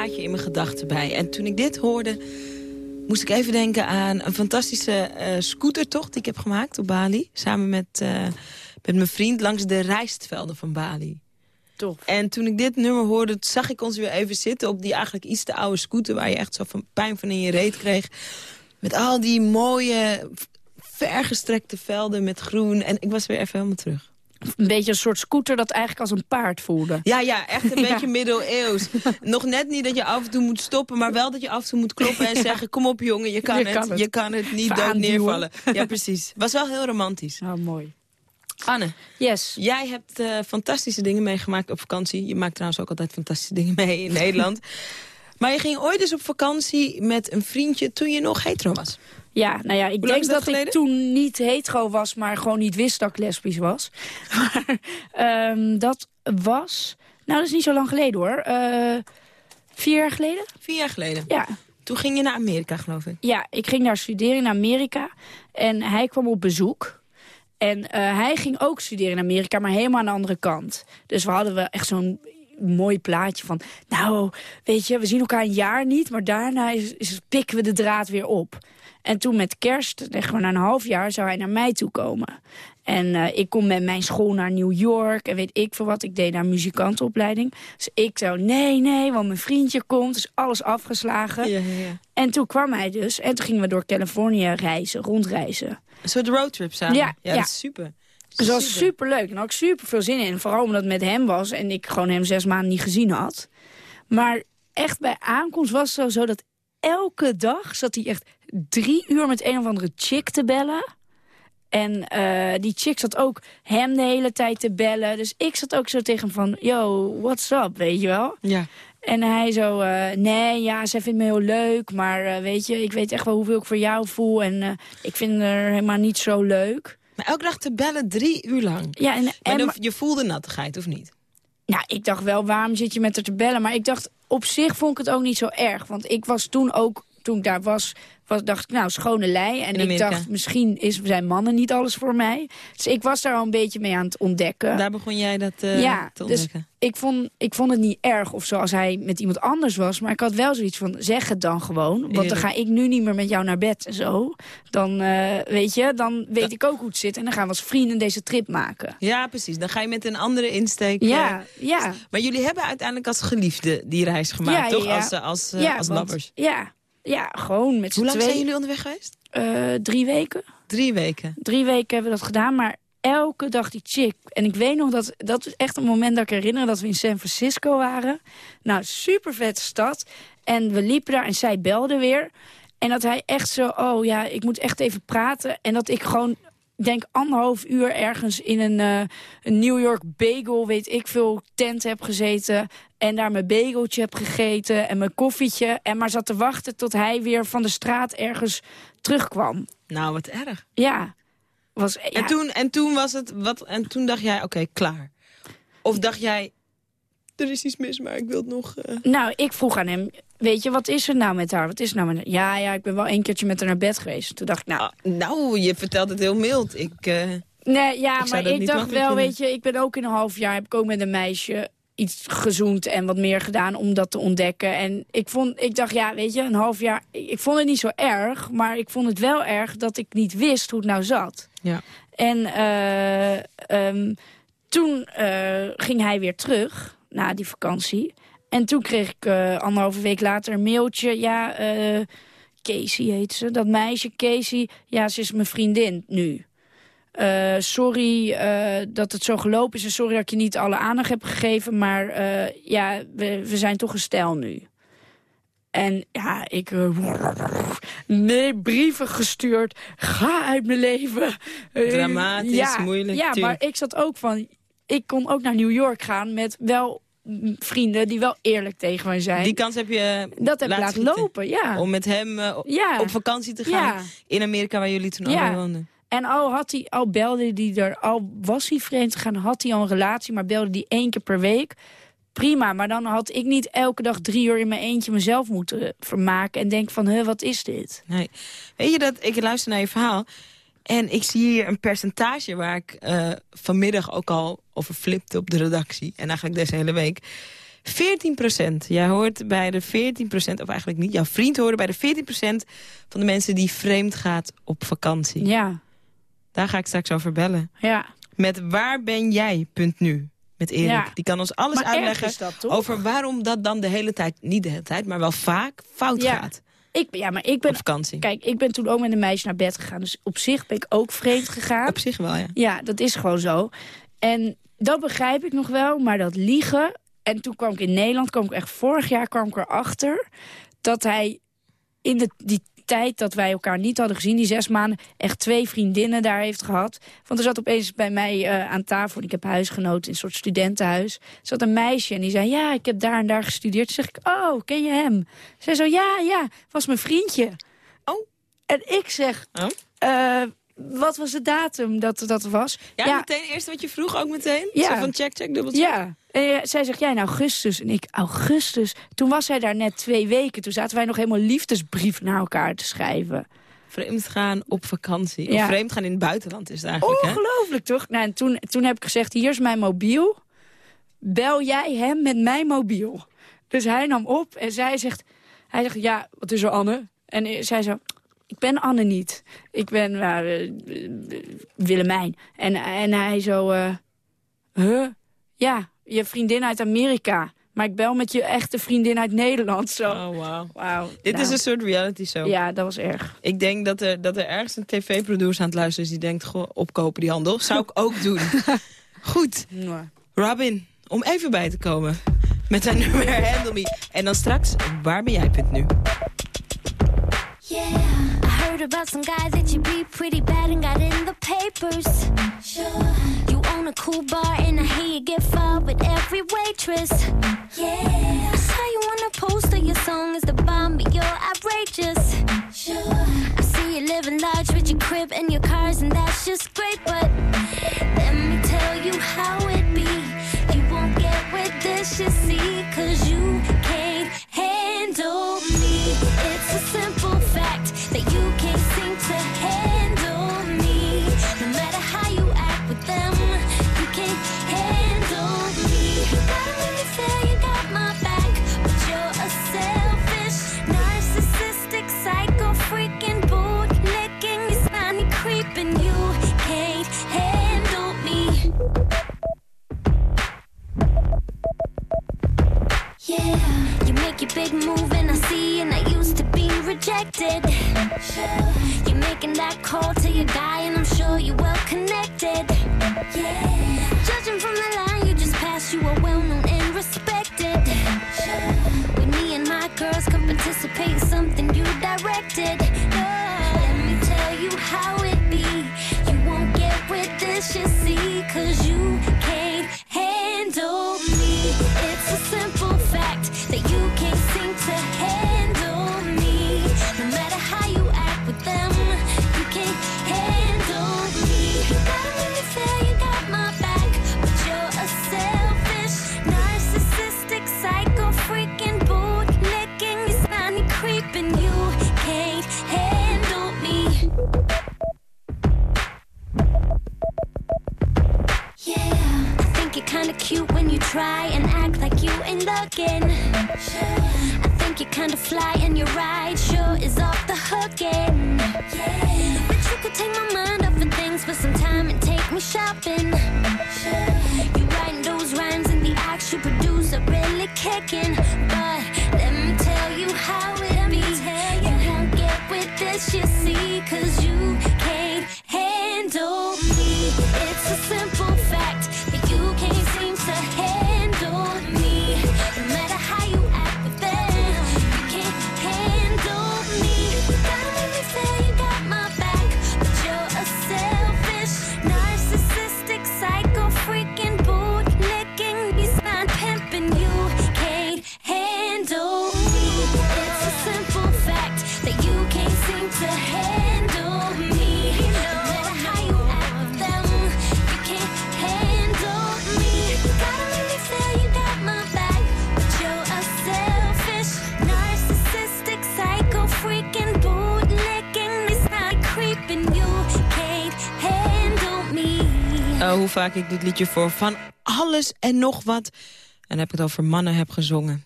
plaatje in mijn gedachten bij. En toen ik dit hoorde, moest ik even denken aan een fantastische eh, scootertocht die ik heb gemaakt op Bali. Samen met, eh, met mijn vriend langs de rijstvelden van Bali. Tof. En toen ik dit nummer hoorde, zag ik ons weer even zitten op die eigenlijk iets te oude scooter... waar je echt zo van pijn van in je reet kreeg. Met al die mooie, vergestrekte velden met groen. En ik was weer even helemaal terug. Een beetje een soort scooter dat eigenlijk als een paard voelde. Ja, ja, echt een Ja. beetje middeleeuws. Nog net niet dat je af en toe moet stoppen, maar wel dat je af en toe moet kloppen en zeggen... kom op jongen, je kan, Je het, kan het. je kan het niet dood neervallen. Ja, precies. Was wel heel romantisch. Oh, mooi. Anne, Yes. jij hebt eh, fantastische dingen meegemaakt op vakantie. Je maakt trouwens ook altijd fantastische dingen mee in Nederland. Maar je ging ooit eens op vakantie met een vriendje toen je nog hetero was. Ja, nou ja, ik Hoe denk dat dat, ik toen niet hetero was, maar gewoon niet wist dat ik lesbisch was. maar ehm, dat was, nou dat is niet zo lang geleden hoor. Eh, vier jaar geleden? Vier jaar geleden? Ja. Toen ging je naar Amerika, geloof ik. Ja, ik ging daar studeren in Amerika en hij kwam op bezoek. En eh, hij ging ook studeren in Amerika, maar helemaal aan de andere kant. Dus we hadden wel echt zo'n mooi plaatje van... nou, weet je, we zien elkaar een jaar niet... maar daarna is, is, pikken we de draad weer op. En toen met kerst, leggen we na een half jaar... zou hij naar mij toe komen. En eh, ik kom met mijn school naar New York en weet ik veel wat. Ik deed daar muzikantenopleiding. Dus ik zou, nee, nee, want mijn vriendje komt. Dus alles afgeslagen. Ja, ja, ja. En toen kwam hij dus. En toen gingen we door Californië reizen, rondreizen. Een soort roadtrip samen. Ja, ja, dat is super. Dus dat was super leuk. En had ik super veel zin in. Vooral omdat het met hem was en ik gewoon hem zes maanden niet gezien had. Maar echt bij aankomst was het zo, zo dat elke dag zat hij echt drie uur met een of andere chick te bellen. En eh, die chick zat ook hem de hele tijd te bellen. Dus ik zat ook zo tegen hem van, yo, what's up, weet je wel? Ja. En hij zo, eh, nee, ja, zij vindt me heel leuk. Maar eh, weet je, ik weet echt wel hoeveel ik voor jou voel. En ik vind haar helemaal niet zo leuk. Maar elke dag te bellen drie uur lang. Ja, en, en, dan- je voelde nattigheid, of niet? Nou, ik dacht wel, waarom zit je met haar te bellen? Maar ik dacht, op zich vond ik het ook niet zo erg. Want ik was toen ook, toen ik daar was, was dacht ik, nou, schone lei. En ik dacht, misschien is, zijn mannen niet alles voor mij. Dus ik was daar al een beetje mee aan het ontdekken. Daar begon jij dat eh, ja, te dus ontdekken. ik vond, ik vond het niet erg of zo als hij met iemand anders was. Maar ik had wel zoiets van, zeg het dan gewoon. Want dan ga ik nu niet meer met jou naar bed en zo. Dan, eh, weet je, dan weet ik ook hoe het zit. En dan gaan we als vrienden deze trip maken. Ja, precies. Dan ga je met een andere insteek. Ja, eh, ja. Maar jullie hebben uiteindelijk als geliefde die reis gemaakt, toch? Als, eh, als, Ja, als want-. Ja, ja, gewoon met z'n Hoe lang zijn jullie onderweg geweest? Eh, drie weken. Drie weken. Drie weken hebben we dat gedaan, maar elke dag die chick. En ik weet nog dat, dat is echt een moment dat ik herinner dat we in San Francisco waren. Nou, super vette stad. En we liepen daar en zij belde weer. En dat hij echt zo, oh ja, ik moet echt even praten. En dat ik gewoon, denk anderhalf uur ergens in een, eh, een New York bagel, weet ik veel, tent heb gezeten. En daar mijn bageltje heb gegeten en mijn koffietje. En maar zat te wachten tot hij weer van de straat ergens terugkwam. Nou, wat erg. Ja. Was, ja. En, toen, en toen was het, wat, en toen dacht jij, oké, klaar. Of dacht jij, er is iets mis, maar ik wil het nog... eh, Nou, ik vroeg aan hem, weet je, wat is er nou met haar? Wat is er nou met haar? Ja, ja, ik ben wel een keertje met haar naar bed geweest. Toen dacht ik, nou... nou, je vertelt het heel mild. Ik, eh, Nee, ja, Ik maar ik dacht wel, vinden. weet je, ik ben ook in een half jaar... heb ik ook met een meisje iets gezoend en wat meer gedaan om dat te ontdekken. En ik, vond, ik dacht, ja, weet je, een half jaar... Ik, ik vond het niet zo erg, maar ik vond het wel erg dat ik niet wist hoe het nou zat. ja. En eh, ehm, toen eh, ging hij weer terug na die vakantie. En toen kreeg ik eh, anderhalve week later een mailtje. Ja, eh, Casey heet ze. Dat meisje, Casey. Ja, ze is mijn vriendin nu. Eh, sorry dat het zo gelopen is. En sorry dat ik je niet alle aandacht heb gegeven. Maar ja, we, we zijn toch een stijl nu. En ja, ik... nee, brieven gestuurd. Ga uit mijn leven. Dramatisch, ja, moeilijk, Ja, maar ik zat ook van... Ik kon ook naar New York gaan met wel vrienden die wel eerlijk tegen mij zijn. Die kans heb je Dat heb laten lopen, ja. Om met hem eh, op- Ja. op vakantie te gaan Ja. in Amerika, waar jullie toen allebei woonden. En al, had hij, al belde hij er, al was hij vreemd gegaan, had hij al een relatie, maar belde hij één keer per week. Prima, maar dan had ik niet elke dag drie uur in mijn eentje mezelf moeten vermaken en denk van, hè, wat is dit? Nee. Weet je dat, ik luister naar je verhaal en ik zie hier een percentage waar ik eh, vanmiddag ook al over flipte op de redactie. En eigenlijk deze hele week. 14 procent. Jij hoort bij de 14 procent, of eigenlijk niet, jouw vriend hoorde bij de 14 procent van de mensen die vreemd gaat op vakantie. Ja, Daar ga ik straks over bellen. ja. Met waar ben jij, punt nu. Met Erik. Ja. Die kan ons alles Maar uitleggen dat, over waarom dat dan de hele tijd, niet de hele tijd, maar wel vaak fout Ja. gaat Ik, ja, maar ik ben, op vakantie. kijk, ik ben toen ook met een meisje naar bed gegaan, dus op zich ben ik ook vreemd gegaan. Op zich wel, ja. Ja, dat is gewoon zo. En dat begrijp ik nog wel, maar dat liegen... En toen kwam ik in Nederland, kwam ik echt vorig jaar kwam ik erachter... dat hij in de, die tijd dat wij elkaar niet hadden gezien, die zes maanden, echt twee vriendinnen daar heeft gehad. Want er zat opeens bij mij eh, aan tafel, en ik heb huisgenoten in een soort studentenhuis, zat een meisje en die zei, ja, ik heb daar en daar gestudeerd. Toen zeg ik, oh, ken je hem? Zij zo, ja, ja, was mijn vriendje. Oh. En ik zeg, eh, wat was de datum dat dat was? Ja, meteen eerst wat je vroeg ook meteen? Ja. Zo van check, check, dubbel check? Ja. En eh, zij zegt, ja, in augustus. En ik, augustus? Toen was hij daar net twee weken. Toen zaten wij nog helemaal liefdesbrief naar elkaar te schrijven. Vreemd gaan op vakantie. Ja. Of vreemd gaan in het buitenland is het eigenlijk, hè? Ongelooflijk, toch? Nou, en toen, toen heb ik gezegd, hier is mijn mobiel. Bel jij hem met mijn mobiel. Dus hij nam op en zij zegt... Hij zegt, ja, wat is er, Anne? En eh, zij zo, ik ben Anne niet. Ik ben eh, eh, Willemijn. En, en hij zo, eh huh? Ja, je vriendin uit Amerika. Maar ik bel met je echte vriendin uit Nederland. Zo. Oh, wauw. Wauw. Dit Nou, is een soort reality show. Ja, dat was erg. Ik denk dat er, dat er ergens een tv-producer aan het luisteren is... die denkt, goh, opkopen die handel. Zou ik ook doen. Goed. Robin, om even bij te komen. Met zijn nummer Handle Me. En dan straks, waar ben jij? Punt nu. Yeah, heard about some guy that you beat pretty bad and got in the papers. Sure. You own a cool bar and I hear you get fired with every waitress. Yeah, I saw you on a poster. Your song is the bomb, but you're outrageous. Sure. I see you living large with your crib and your cars, and that's just great. But let me tell you how it be. You won't get with this, you see, cause you can't handle me. It's a simple fact vaak ik dit liedje voor van alles en nog wat... en heb ik het over mannen heb gezongen.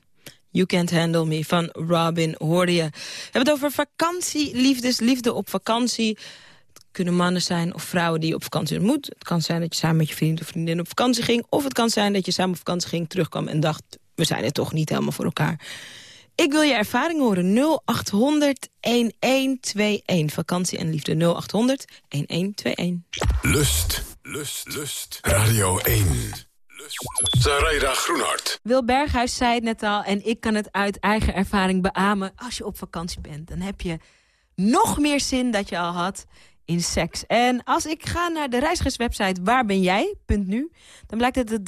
You Can't Handle Me van Robin hoorde je. We hebben het over vakantie, liefdes, liefde op vakantie. Het kunnen mannen zijn of vrouwen die op vakantie ontmoet. Het kan zijn dat je samen met je vriend of vriendin op vakantie ging. Of het kan zijn dat je samen op vakantie ging, terugkwam en dacht... we zijn het toch niet helemaal voor elkaar. Ik wil je ervaring horen. 0800 1121. Vakantie en liefde 0800 1121. Lust, lust, lust. Radio 1. Zaraida Groenhart. Wil Berghuis zei het net al en ik kan het uit eigen ervaring beamen. Als je op vakantie bent, dan heb je nog meer zin dat je al had in seks. En als ik ga naar de reizigerswebsite waarbenjij.nu... dan blijkt dat er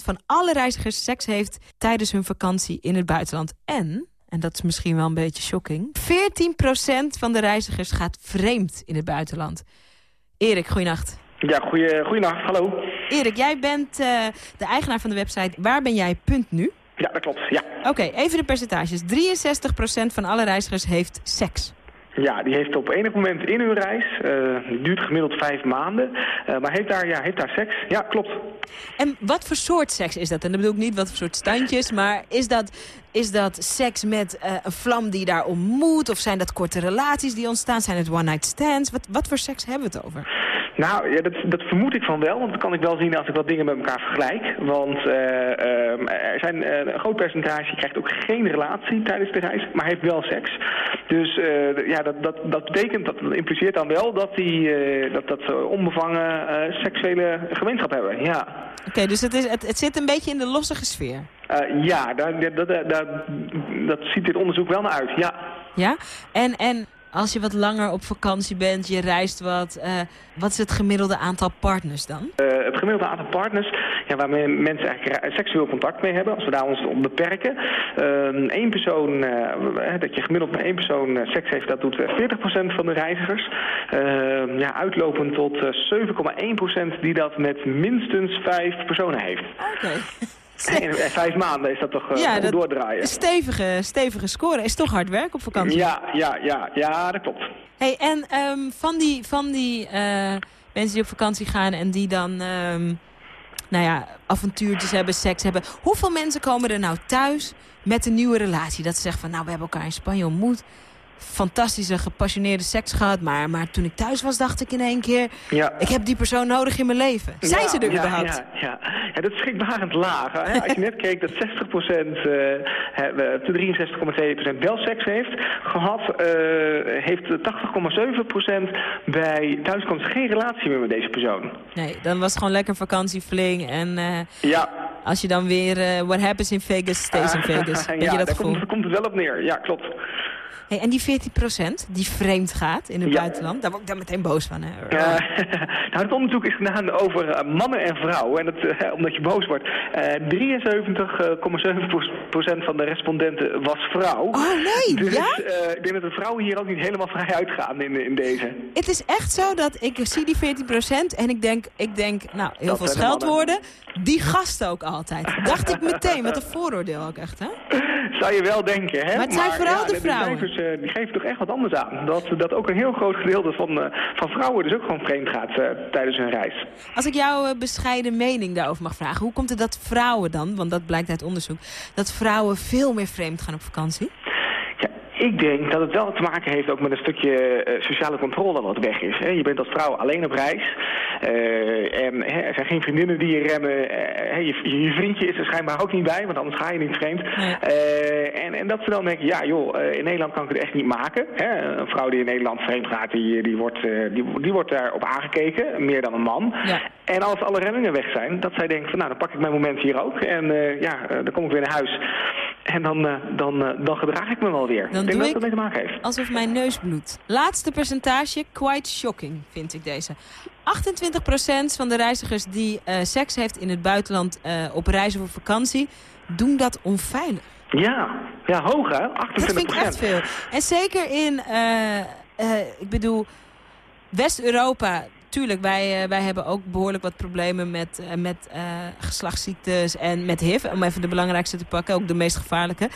63% van alle reizigers seks heeft... tijdens hun vakantie in het buitenland. En, en dat is misschien wel een beetje shocking... 14% van de reizigers gaat vreemd in het buitenland. Erik, goeienacht. Ja, goeie, goeienacht. Hallo. Erik, jij bent eh, de eigenaar van de website waarbenjij.nu. Ja, dat klopt. Ja. Oké, even de percentages. 63% van alle reizigers heeft seks. Ja, die heeft op enig moment in hun reis, die duurt gemiddeld vijf maanden, eh, maar heeft daar, ja, heeft daar seks. Ja, klopt. En wat voor soort seks is dat? En dan bedoel ik niet wat voor soort standjes, maar is dat, is dat seks met een vlam die daar ontmoet? Of zijn dat korte relaties die ontstaan? Zijn het one-night stands? Wat, wat voor seks hebben we het over? Nou, ja, dat, dat vermoed ik van wel, want dat kan ik wel zien als ik wat dingen met elkaar vergelijk. Want eh, ehm, er zijn, eh, een groot percentage krijgt ook geen relatie tijdens de reis, maar heeft wel seks. Dus eh, ja, dat, dat, dat betekent, dat impliceert dan wel dat, die, dat, dat ze onbevangen seksuele gemeenschap hebben, ja. Oké, dus het, is, het, het zit een beetje in de lossige sfeer. Ja, daar, daar- dat ziet dit onderzoek wel naar uit, ja. Ja? En, en als je wat langer op vakantie bent, je reist wat... eh, wat is het gemiddelde aantal partners dan? Eh, het gemiddelde aantal partners ja, waarmee mensen eigenlijk seksueel contact mee hebben, als we daar ons op beperken. Eén één persoon, eh, dat je gemiddeld met één persoon seks heeft, dat doet eh, 40% van de reizigers. Eh, ja, uitlopend tot eh, 7,1% die dat met minstens vijf personen heeft. Oké. vijf maanden is dat toch eh, Ja, dat- doordraaien. Een stevige, stevige score. Is toch hard werk op vakantie? Ja, ja, ja, ja, dat klopt. Hey, en ehm, van die, van die eh, mensen die op vakantie gaan en die dan ehm, nou ja, avontuurtjes hebben, seks hebben. Hoeveel mensen komen er nou thuis met een nieuwe relatie? Dat ze zeggen van nou, we hebben elkaar in Spanje ontmoet. Fantastische, gepassioneerde seks gehad. Maar, maar toen ik thuis was, dacht ik in één keer... Ja. ik heb die persoon nodig in mijn leven. Zijn Ja, ze er ja, überhaupt? Ja, ja. ja, dat is schrikbarend laag. Hè? Als je net keek dat 60% eh, hebben, de 63,2% wel seks heeft gehad, eh, heeft 80,7% bij thuiskomst geen relatie meer met deze persoon. Nee, dan was het gewoon lekker vakantiefling. En eh, Ja. als je dan weer... eh, what happens in Vegas, stays in Vegas. Weet ja, je dat daar gevoel? komt, daar komt het wel op neer. Ja, klopt. Hey, en die 14% die vreemd gaat in het Ja. buitenland, daar word ik daar meteen boos van. Hè? Nou, het onderzoek is gedaan over eh, mannen en vrouwen. En het, eh, omdat je boos wordt. Eh 73,7% van de respondenten was vrouw. Oh nee, dus, ja? ik denk dat de vrouwen hier ook niet helemaal vrij uitgaan in, in deze. Het is echt zo dat ik zie die 14% en ik denk, ik denk nou, heel Dat veel de scheldwoorden. Die gasten ook altijd. Dacht ik meteen, wat een vooroordeel ook echt, hè? Zou je wel denken, hè? Maar het zijn vooral de vrouwen. Cijfers eh, die geven toch echt wat anders aan. Dat, dat ook een heel groot gedeelte van, eh, van vrouwen dus ook gewoon vreemd gaat eh, tijdens hun reis. Als ik jouw bescheiden mening daarover mag vragen, hoe komt het dat vrouwen dan, want dat blijkt uit onderzoek, dat vrouwen veel meer vreemd gaan op vakantie? Ik denk dat het wel te maken heeft ook met een stukje eh, sociale controle wat weg is. Hè. Je bent als vrouw alleen op reis. eh, en hè, er zijn geen vriendinnen die je remmen. eh, je, je, je vriendje is er schijnbaar ook niet bij, want anders ga je niet vreemd. En, en dat ze dan denken, ja joh, in Nederland kan ik het echt niet maken. Hè. Een vrouw die in Nederland vreemd gaat, die, die, wordt, die, die wordt daarop aangekeken, meer dan een man. En als alle remmingen weg zijn, dat zij denken van nou, dan pak ik mijn moment hier ook. En eh, ja, eh, dan kom ik weer naar huis. En dan, eh, dan, dan gedraag ik me wel weer. Dan ik denk doe dat ik het mee te maken heeft. alsof mijn neus bloedt. Laatste percentage, quite shocking, vind ik deze. 28% van de reizigers die seks heeft in het buitenland op reis of op vakantie, doen dat onveilig. Ja, ja hoog hè? 28% Dat vind ik echt veel. En zeker in, ik bedoel, West-Europa. Tuurlijk, wij, eh, wij hebben ook behoorlijk wat problemen met, eh, met eh, geslachtsziektes en met HIV. Om even de belangrijkste te pakken, ook de meest gevaarlijke.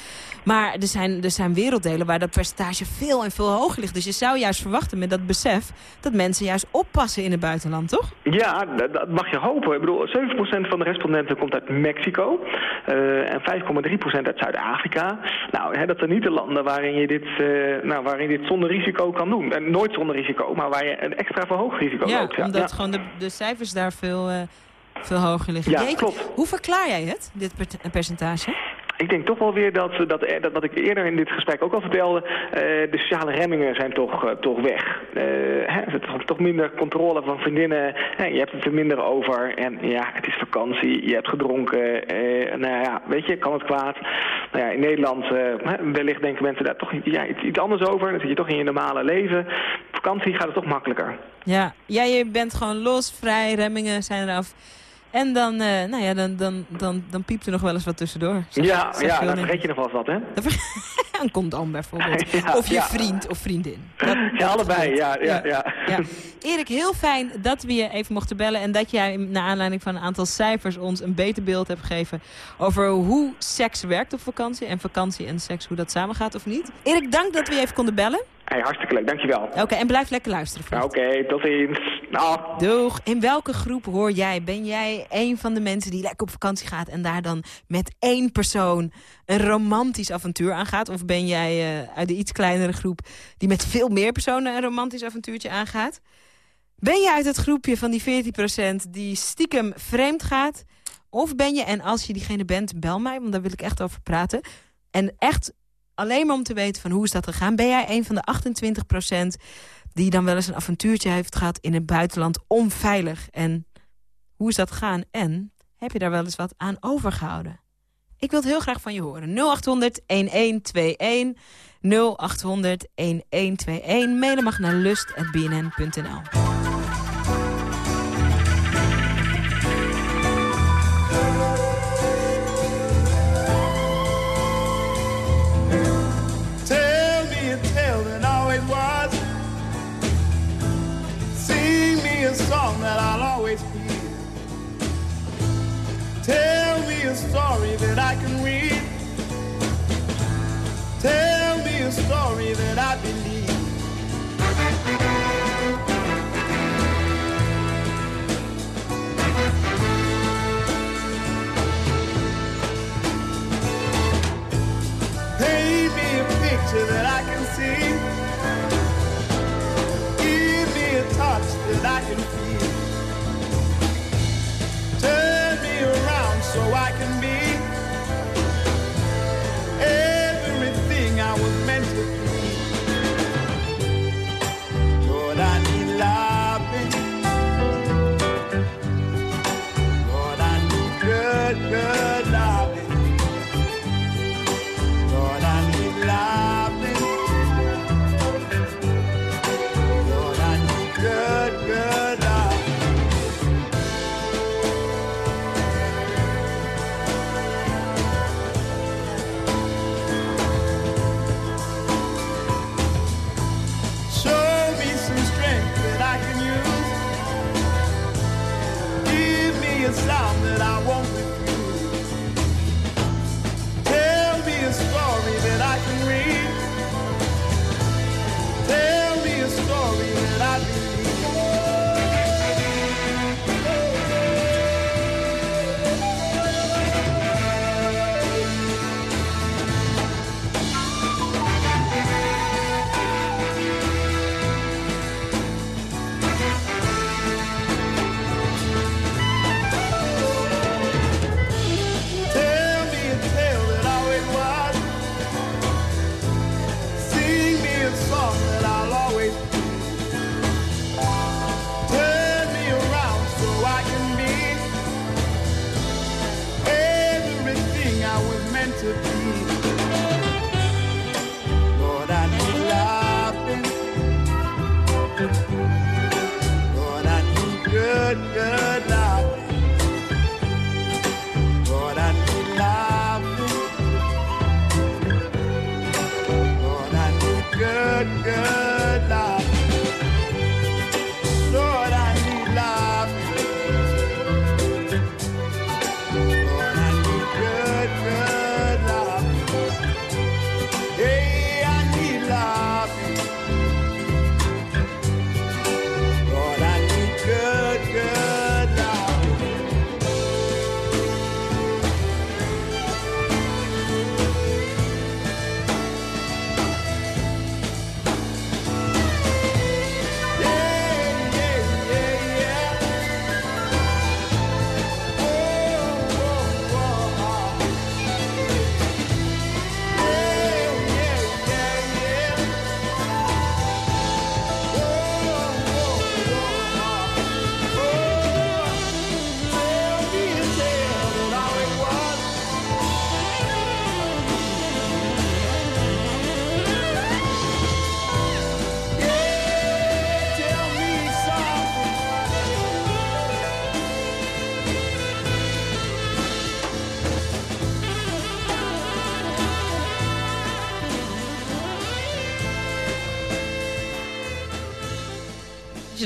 Maar er zijn, er zijn werelddelen waar dat percentage veel en veel hoger ligt. Dus je zou juist verwachten met dat besef dat mensen juist oppassen in het buitenland, toch? Ja, dat, dat mag je hopen. Ik bedoel, 7% van de respondenten komt uit Mexico. en 5,3% uit Zuid-Afrika. Nou, hè, dat zijn niet de landen waarin je dit, nou, waarin je dit zonder risico kan doen. En nooit zonder risico, maar waar je een extra verhoogd risico ja, Ja, omdat gewoon de, de cijfers daar veel, eh, veel hoger liggen. Ja, klopt. Hoe verklaar jij het, dit per- percentage? ik denk toch wel weer dat, dat, dat wat ik eerder in dit gesprek ook al vertelde, eh, de sociale remmingen zijn toch, eh, toch weg. Eh, hè, er is toch, minder controle van vriendinnen, hè, je hebt het er minder over en ja, het is vakantie, je hebt gedronken, eh, nou ja, weet je, kan het kwaad. Nou ja, in Nederland, eh, wellicht denken mensen daar toch ja, iets anders over, dan zit je toch in je normale leven. Vakantie gaat het toch makkelijker. Ja, ja, je bent gewoon los, vrij, remmingen zijn eraf. En dan, eh, nou ja, dan, dan, dan, dan piept er nog wel eens wat tussendoor. Zeg- ja, zeg ja, dan vergeet je nog wel eens wat, hè? Een condoom bijvoorbeeld. Ja, of je ja. vriend of vriendin. Dat- Ja, dat allebei, ja, ja, ja. Ja. Erik, heel fijn dat we je even mochten bellen... en dat jij naar aanleiding van een aantal cijfers ons een beter beeld hebt gegeven... over hoe seks werkt op vakantie en vakantie en seks, hoe dat samengaat of niet. Erik, dank dat we je even konden bellen. Hey, hartstikke leuk, dankjewel. Oké, en blijf lekker luisteren. Oké, tot ziens. Dag. Doeg. In welke groep hoor jij? Ben jij een van de mensen die lekker op vakantie gaat... en daar dan met één persoon een romantisch avontuur aangaat? Of ben jij eh, uit de iets kleinere groep... die met veel meer personen een romantisch avontuurtje aangaat? Ben je uit het groepje van die 14% die stiekem vreemd gaat? Of ben je, en als je diegene bent, bel mij, want daar wil ik echt over praten. En echt alleen maar om te weten van hoe is dat gegaan. Ben jij een van de 28% die dan wel eens een avontuurtje heeft gehad in het buitenland onveilig? En hoe is dat gegaan? En heb je daar wel eens wat aan overgehouden? Ik wil het heel graag van je horen. 0800 1121 0800 1121. Mailen mag naar lust.bnn.nl.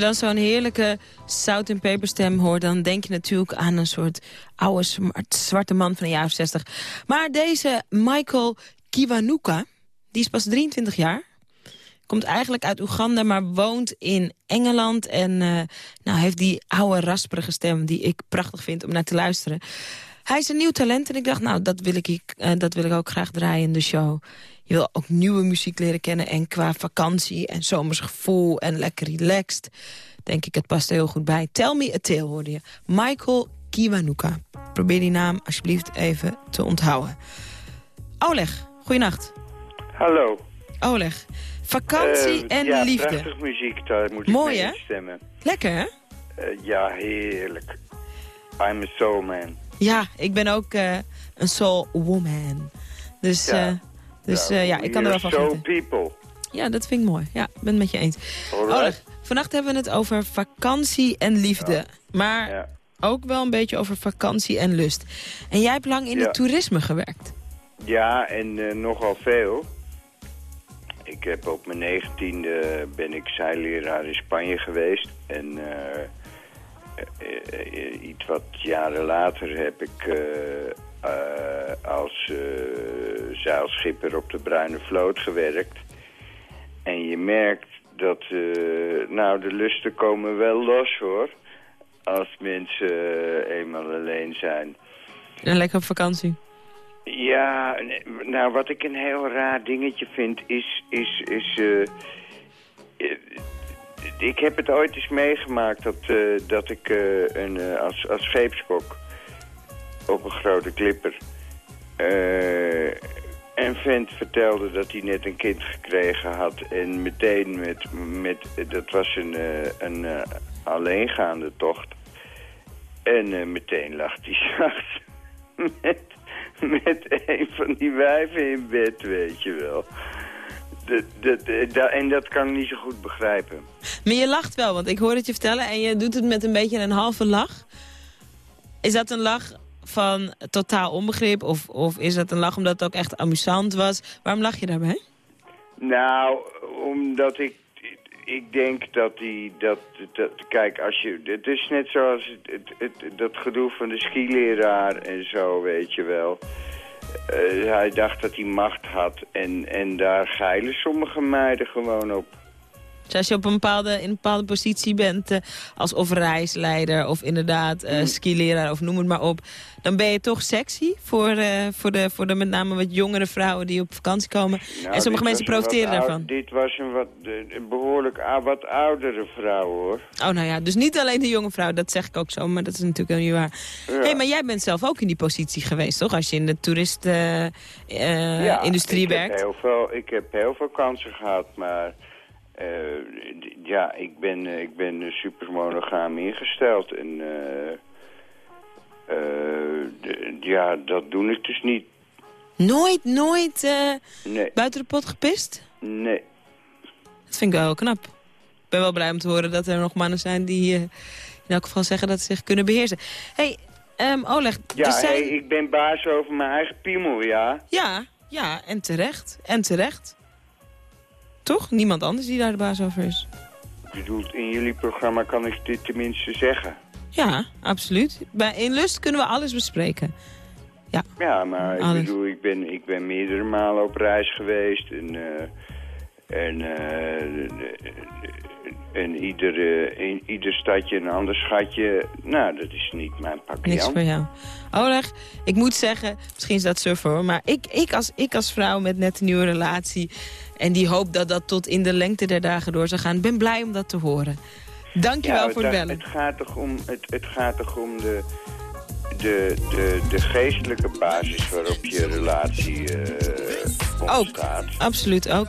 dan zo'n heerlijke zout- en peperstem hoort... dan denk je natuurlijk aan een soort oude zwarte man van de jaren 60. Maar deze Michael Kiwanuka, die is pas 23 jaar. Komt eigenlijk uit Oeganda, maar woont in Engeland. En eh, nou, heeft die oude rasperige stem die ik prachtig vind om naar te luisteren. Hij is een nieuw talent en ik dacht, nou, dat wil ik, eh, dat wil ik ook graag draaien in de show. Je wil ook nieuwe muziek leren kennen en qua vakantie en zomers gevoel en lekker relaxed. Denk ik, het past er heel goed bij. Tell Me a Tale hoorde je. Michael Kiwanuka. Probeer die naam alsjeblieft even te onthouden. Oleg, goeienacht. Hallo. Oleg, vakantie Eh, en ja, liefde. prachtig muziek, daar moet Mooi, ik hè? mee stemmen. Lekker, hè? ja, heerlijk. I'm a soul man. Ja, ik ben ook eh, een soul woman. Dus ja, Ja. Dus, eh, ja ik kan er wel van genieten. people. Ja, dat vind ik mooi. Ja, ik ben het met je eens. Oleg, vannacht hebben we het over vakantie en liefde. Maar ook wel een beetje over vakantie en lust. En jij hebt lang in Ja. het toerisme gewerkt. Ja, en eh, nogal veel. Ik heb op mijn negentiende ben ik zeilleraar in Spanje geweest. En eh, iets wat jaren later heb ik als eh, zeilschipper op de Bruine Vloot gewerkt. En je merkt dat, eh, nou, de lusten komen wel los hoor. Als mensen eh, eenmaal alleen zijn. En lekker op vakantie. Ja, nou wat ik een heel raar dingetje vind is... is, is eh, eh, ik heb het ooit eens meegemaakt dat, eh, dat ik eh, een, eh, als, als scheepskok op een grote klipper... eh, een vent vertelde dat hij net een kind gekregen had en meteen met... met dat was een, eh, een eh, alleengaande tocht. En meteen lag hij s'nachts met, met een van die wijven in bed, weet je wel. Dat, dat, da- en dat kan ik niet zo goed begrijpen. Maar je lacht wel, want ik hoor het je vertellen en je doet het met een beetje een halve lach. Is dat een lach van totaal onbegrip of, of is dat een lach omdat het ook echt amusant was? Waarom lach je daarbij? Nou, omdat ik, ik denk dat die, dat, dat, kijk, als je, het is net zoals het, het, dat gedoe van de skileraar en zo, weet je wel. Eh, hij dacht dat hij macht had en, en daar geilen sommige meiden gewoon op. Dus als je op een bepaalde, in een bepaalde positie bent, eh, als of reisleider of inderdaad eh skileraar of noem het maar op, dan ben je toch sexy voor, eh, voor, de, voor de met name wat jongere vrouwen die op vakantie komen. Nou, en sommige dit mensen profiteren daarvan. dit was een, wat, een behoorlijk wat oudere vrouw, hoor. Oh, nou ja, dus niet alleen de jonge vrouw, dat zeg ik ook zo, maar dat is natuurlijk niet waar. Ja. hey, maar jij bent zelf ook in die positie geweest, toch? Als je in de toeristenindustrie ik werkt. Heb heel veel, ik heb heel veel kansen gehad, maar ja, ik ben, eh, ik ben eh, super monogaam ingesteld. En eh, eh, ja, dat doe ik dus niet. Nooit, nooit eh, Nee, buiten de pot gepist? nee. Dat vind ik wel heel knap. Ik ben wel blij om te horen dat er nog mannen zijn die eh, in elk geval zeggen dat ze zich kunnen beheersen. hey, ehm, Oleg, Ja, hey, ik ben baas over mijn eigen piemel, ja. Ja, ja, en terecht. En terecht. Toch? Niemand anders die daar de baas over is. Ik bedoel, in jullie programma kan ik dit tenminste zeggen. Ja, absoluut. Bij In Lust kunnen we alles bespreken. Ja, Ja, maar ik bedoel, ik ben, ik ben meerdere malen op reis geweest. En, eh, en, eh, en ieder, in ieder stadje een ander schatje. Nou, dat is niet mijn pakje niks voor jou. Oleg, ik moet zeggen, misschien is dat suffer hoor, maar ik, ik, als, ik als vrouw met net een nieuwe relatie... en die hoopt dat dat tot in de lengte der dagen door zou gaan... ben blij om dat te horen. Dankjewel Ja, voor het bellen. het gaat toch om, het, het gaat toch om de, de, de, de geestelijke basis waarop je relatie eh ontstaat. Absoluut ook.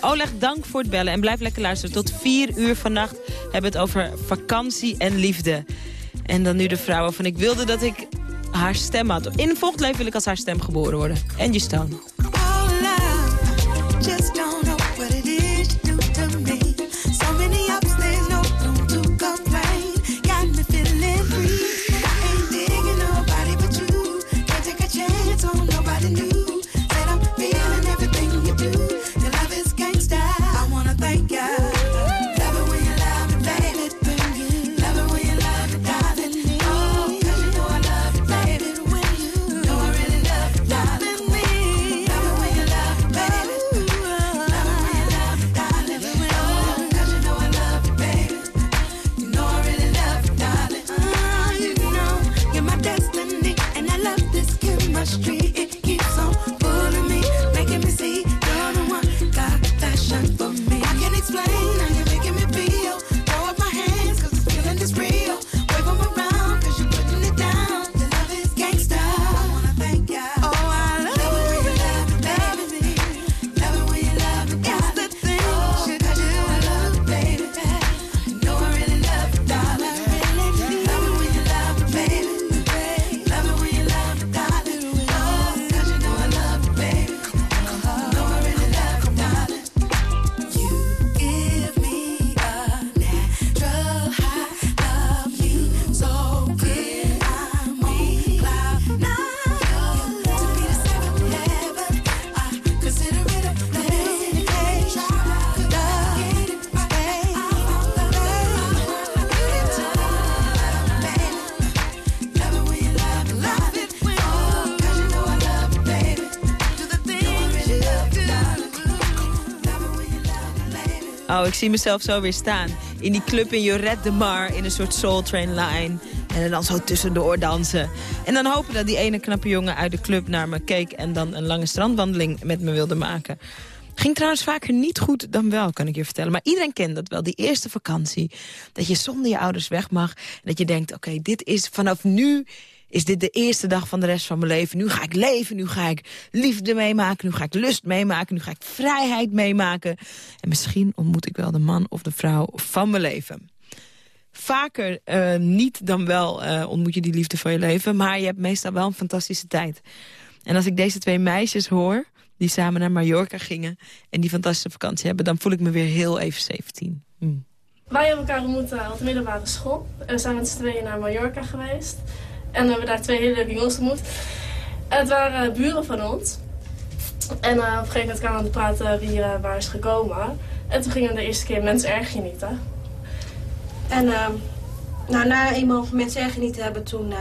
Oleg, dank voor het bellen en blijf lekker luisteren. Tot vier uur vannacht hebben we het over vakantie en liefde. En dan nu de vrouw waarvan ik wilde dat ik haar stem had. In een volgend leven wil ik als haar stem geboren worden. Angie Stone. Just don't know ik zie mezelf zo weer staan. In die club in Joret de Mar, in een soort Soul Train line. En dan zo tussendoor dansen. En dan hopen dat die ene knappe jongen uit de club naar me keek... en dan een lange strandwandeling met me wilde maken. Ging trouwens vaker niet goed dan wel, kan ik je vertellen. Maar iedereen kent dat wel, die eerste vakantie. Dat je zonder je ouders weg mag. En dat je denkt, oké, dit is vanaf nu is dit de eerste dag van de rest van mijn leven. Nu ga ik leven, nu ga ik liefde meemaken, nu ga ik lust meemaken... nu ga ik vrijheid meemaken. En misschien ontmoet ik wel de man of de vrouw van mijn leven. Vaker uh, niet dan wel uh, ontmoet je die liefde van je leven... maar je hebt meestal wel een fantastische tijd. En als ik deze twee meisjes hoor die samen naar Mallorca gingen... en die fantastische vakantie hebben... dan voel ik me weer heel even 17. Mm. Wij hebben elkaar ontmoet op de middelbare school. We zijn met z'n tweeën naar Mallorca geweest. En we hebben daar twee hele leuke jongens het waren buren van ons. En uh, op een gegeven moment kwamen we praten wie uh, waar is gekomen. En toen gingen we de eerste keer mensen erg genieten. En nou, na eenmaal van mensen erg genieten hebben, toen,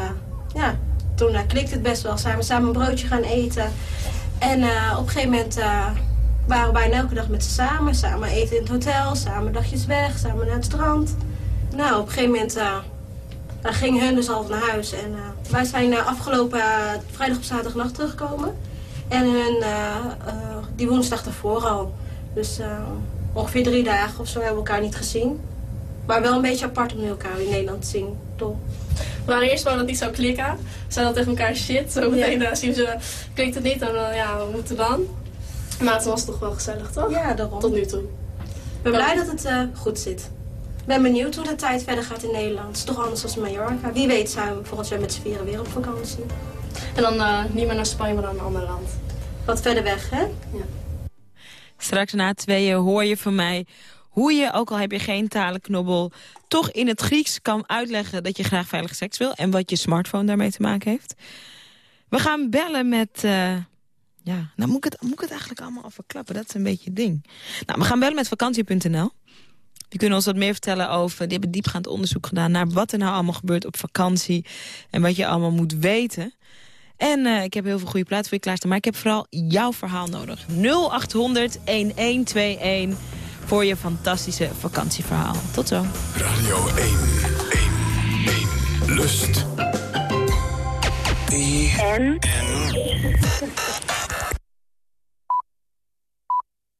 ja, toen klikte het best wel. Zijn we samen een broodje gaan eten. En op een gegeven moment waren we bijna elke dag met ze samen. Samen eten in het hotel, samen dagjes weg, samen naar het strand. Nou, op een gegeven moment daar ging hun dus al naar huis. En uh, wij zijn uh, afgelopen uh, vrijdag op zaterdagnacht teruggekomen. En hun, die woensdag daarvoor al. Dus ongeveer drie dagen of zo hebben we elkaar niet gezien. Maar wel een beetje apart om elkaar in Nederland te zien. Toch? We waren eerst wel dat het niet zou klikken. We zeiden tegen elkaar shit. Zo meteen ja. zien ze, klikt het niet. En ja, we moeten dan. Maar het was toch wel gezellig, toch? Ja, daarom. Tot nu toe. Ik ben blij dat het goed zit. Ik ben benieuwd hoe de tijd verder gaat in Nederland. Het is toch anders dan Mallorca. Wie weet zijn we volgend jaar met z'n vieren weer op vakantie. En dan uh, niet meer naar Spanje, maar naar een ander land. Wat verder weg, hè? Ja. Straks na tweeën hoor je van mij hoe je, ook al heb je geen talenknobbel... toch in het Grieks kan uitleggen dat je graag veilig seks wil... en wat je smartphone daarmee te maken heeft. We gaan bellen met... Uh, ja, nou moet ik, het, moet ik het eigenlijk allemaal al verklappen? Dat is een beetje het ding. Nou, we gaan bellen met vakantie.nl. Die kunnen ons wat meer vertellen over... die hebben diepgaand onderzoek gedaan naar wat er nou allemaal gebeurt op vakantie... en wat je allemaal moet weten. En uh, ik heb heel veel goede plaatsen voor je klaarstaan... maar ik heb vooral jouw verhaal nodig. 0800-1121 voor je fantastische vakantieverhaal. Tot zo. Radio 1, 1, 1, Lust. En? en.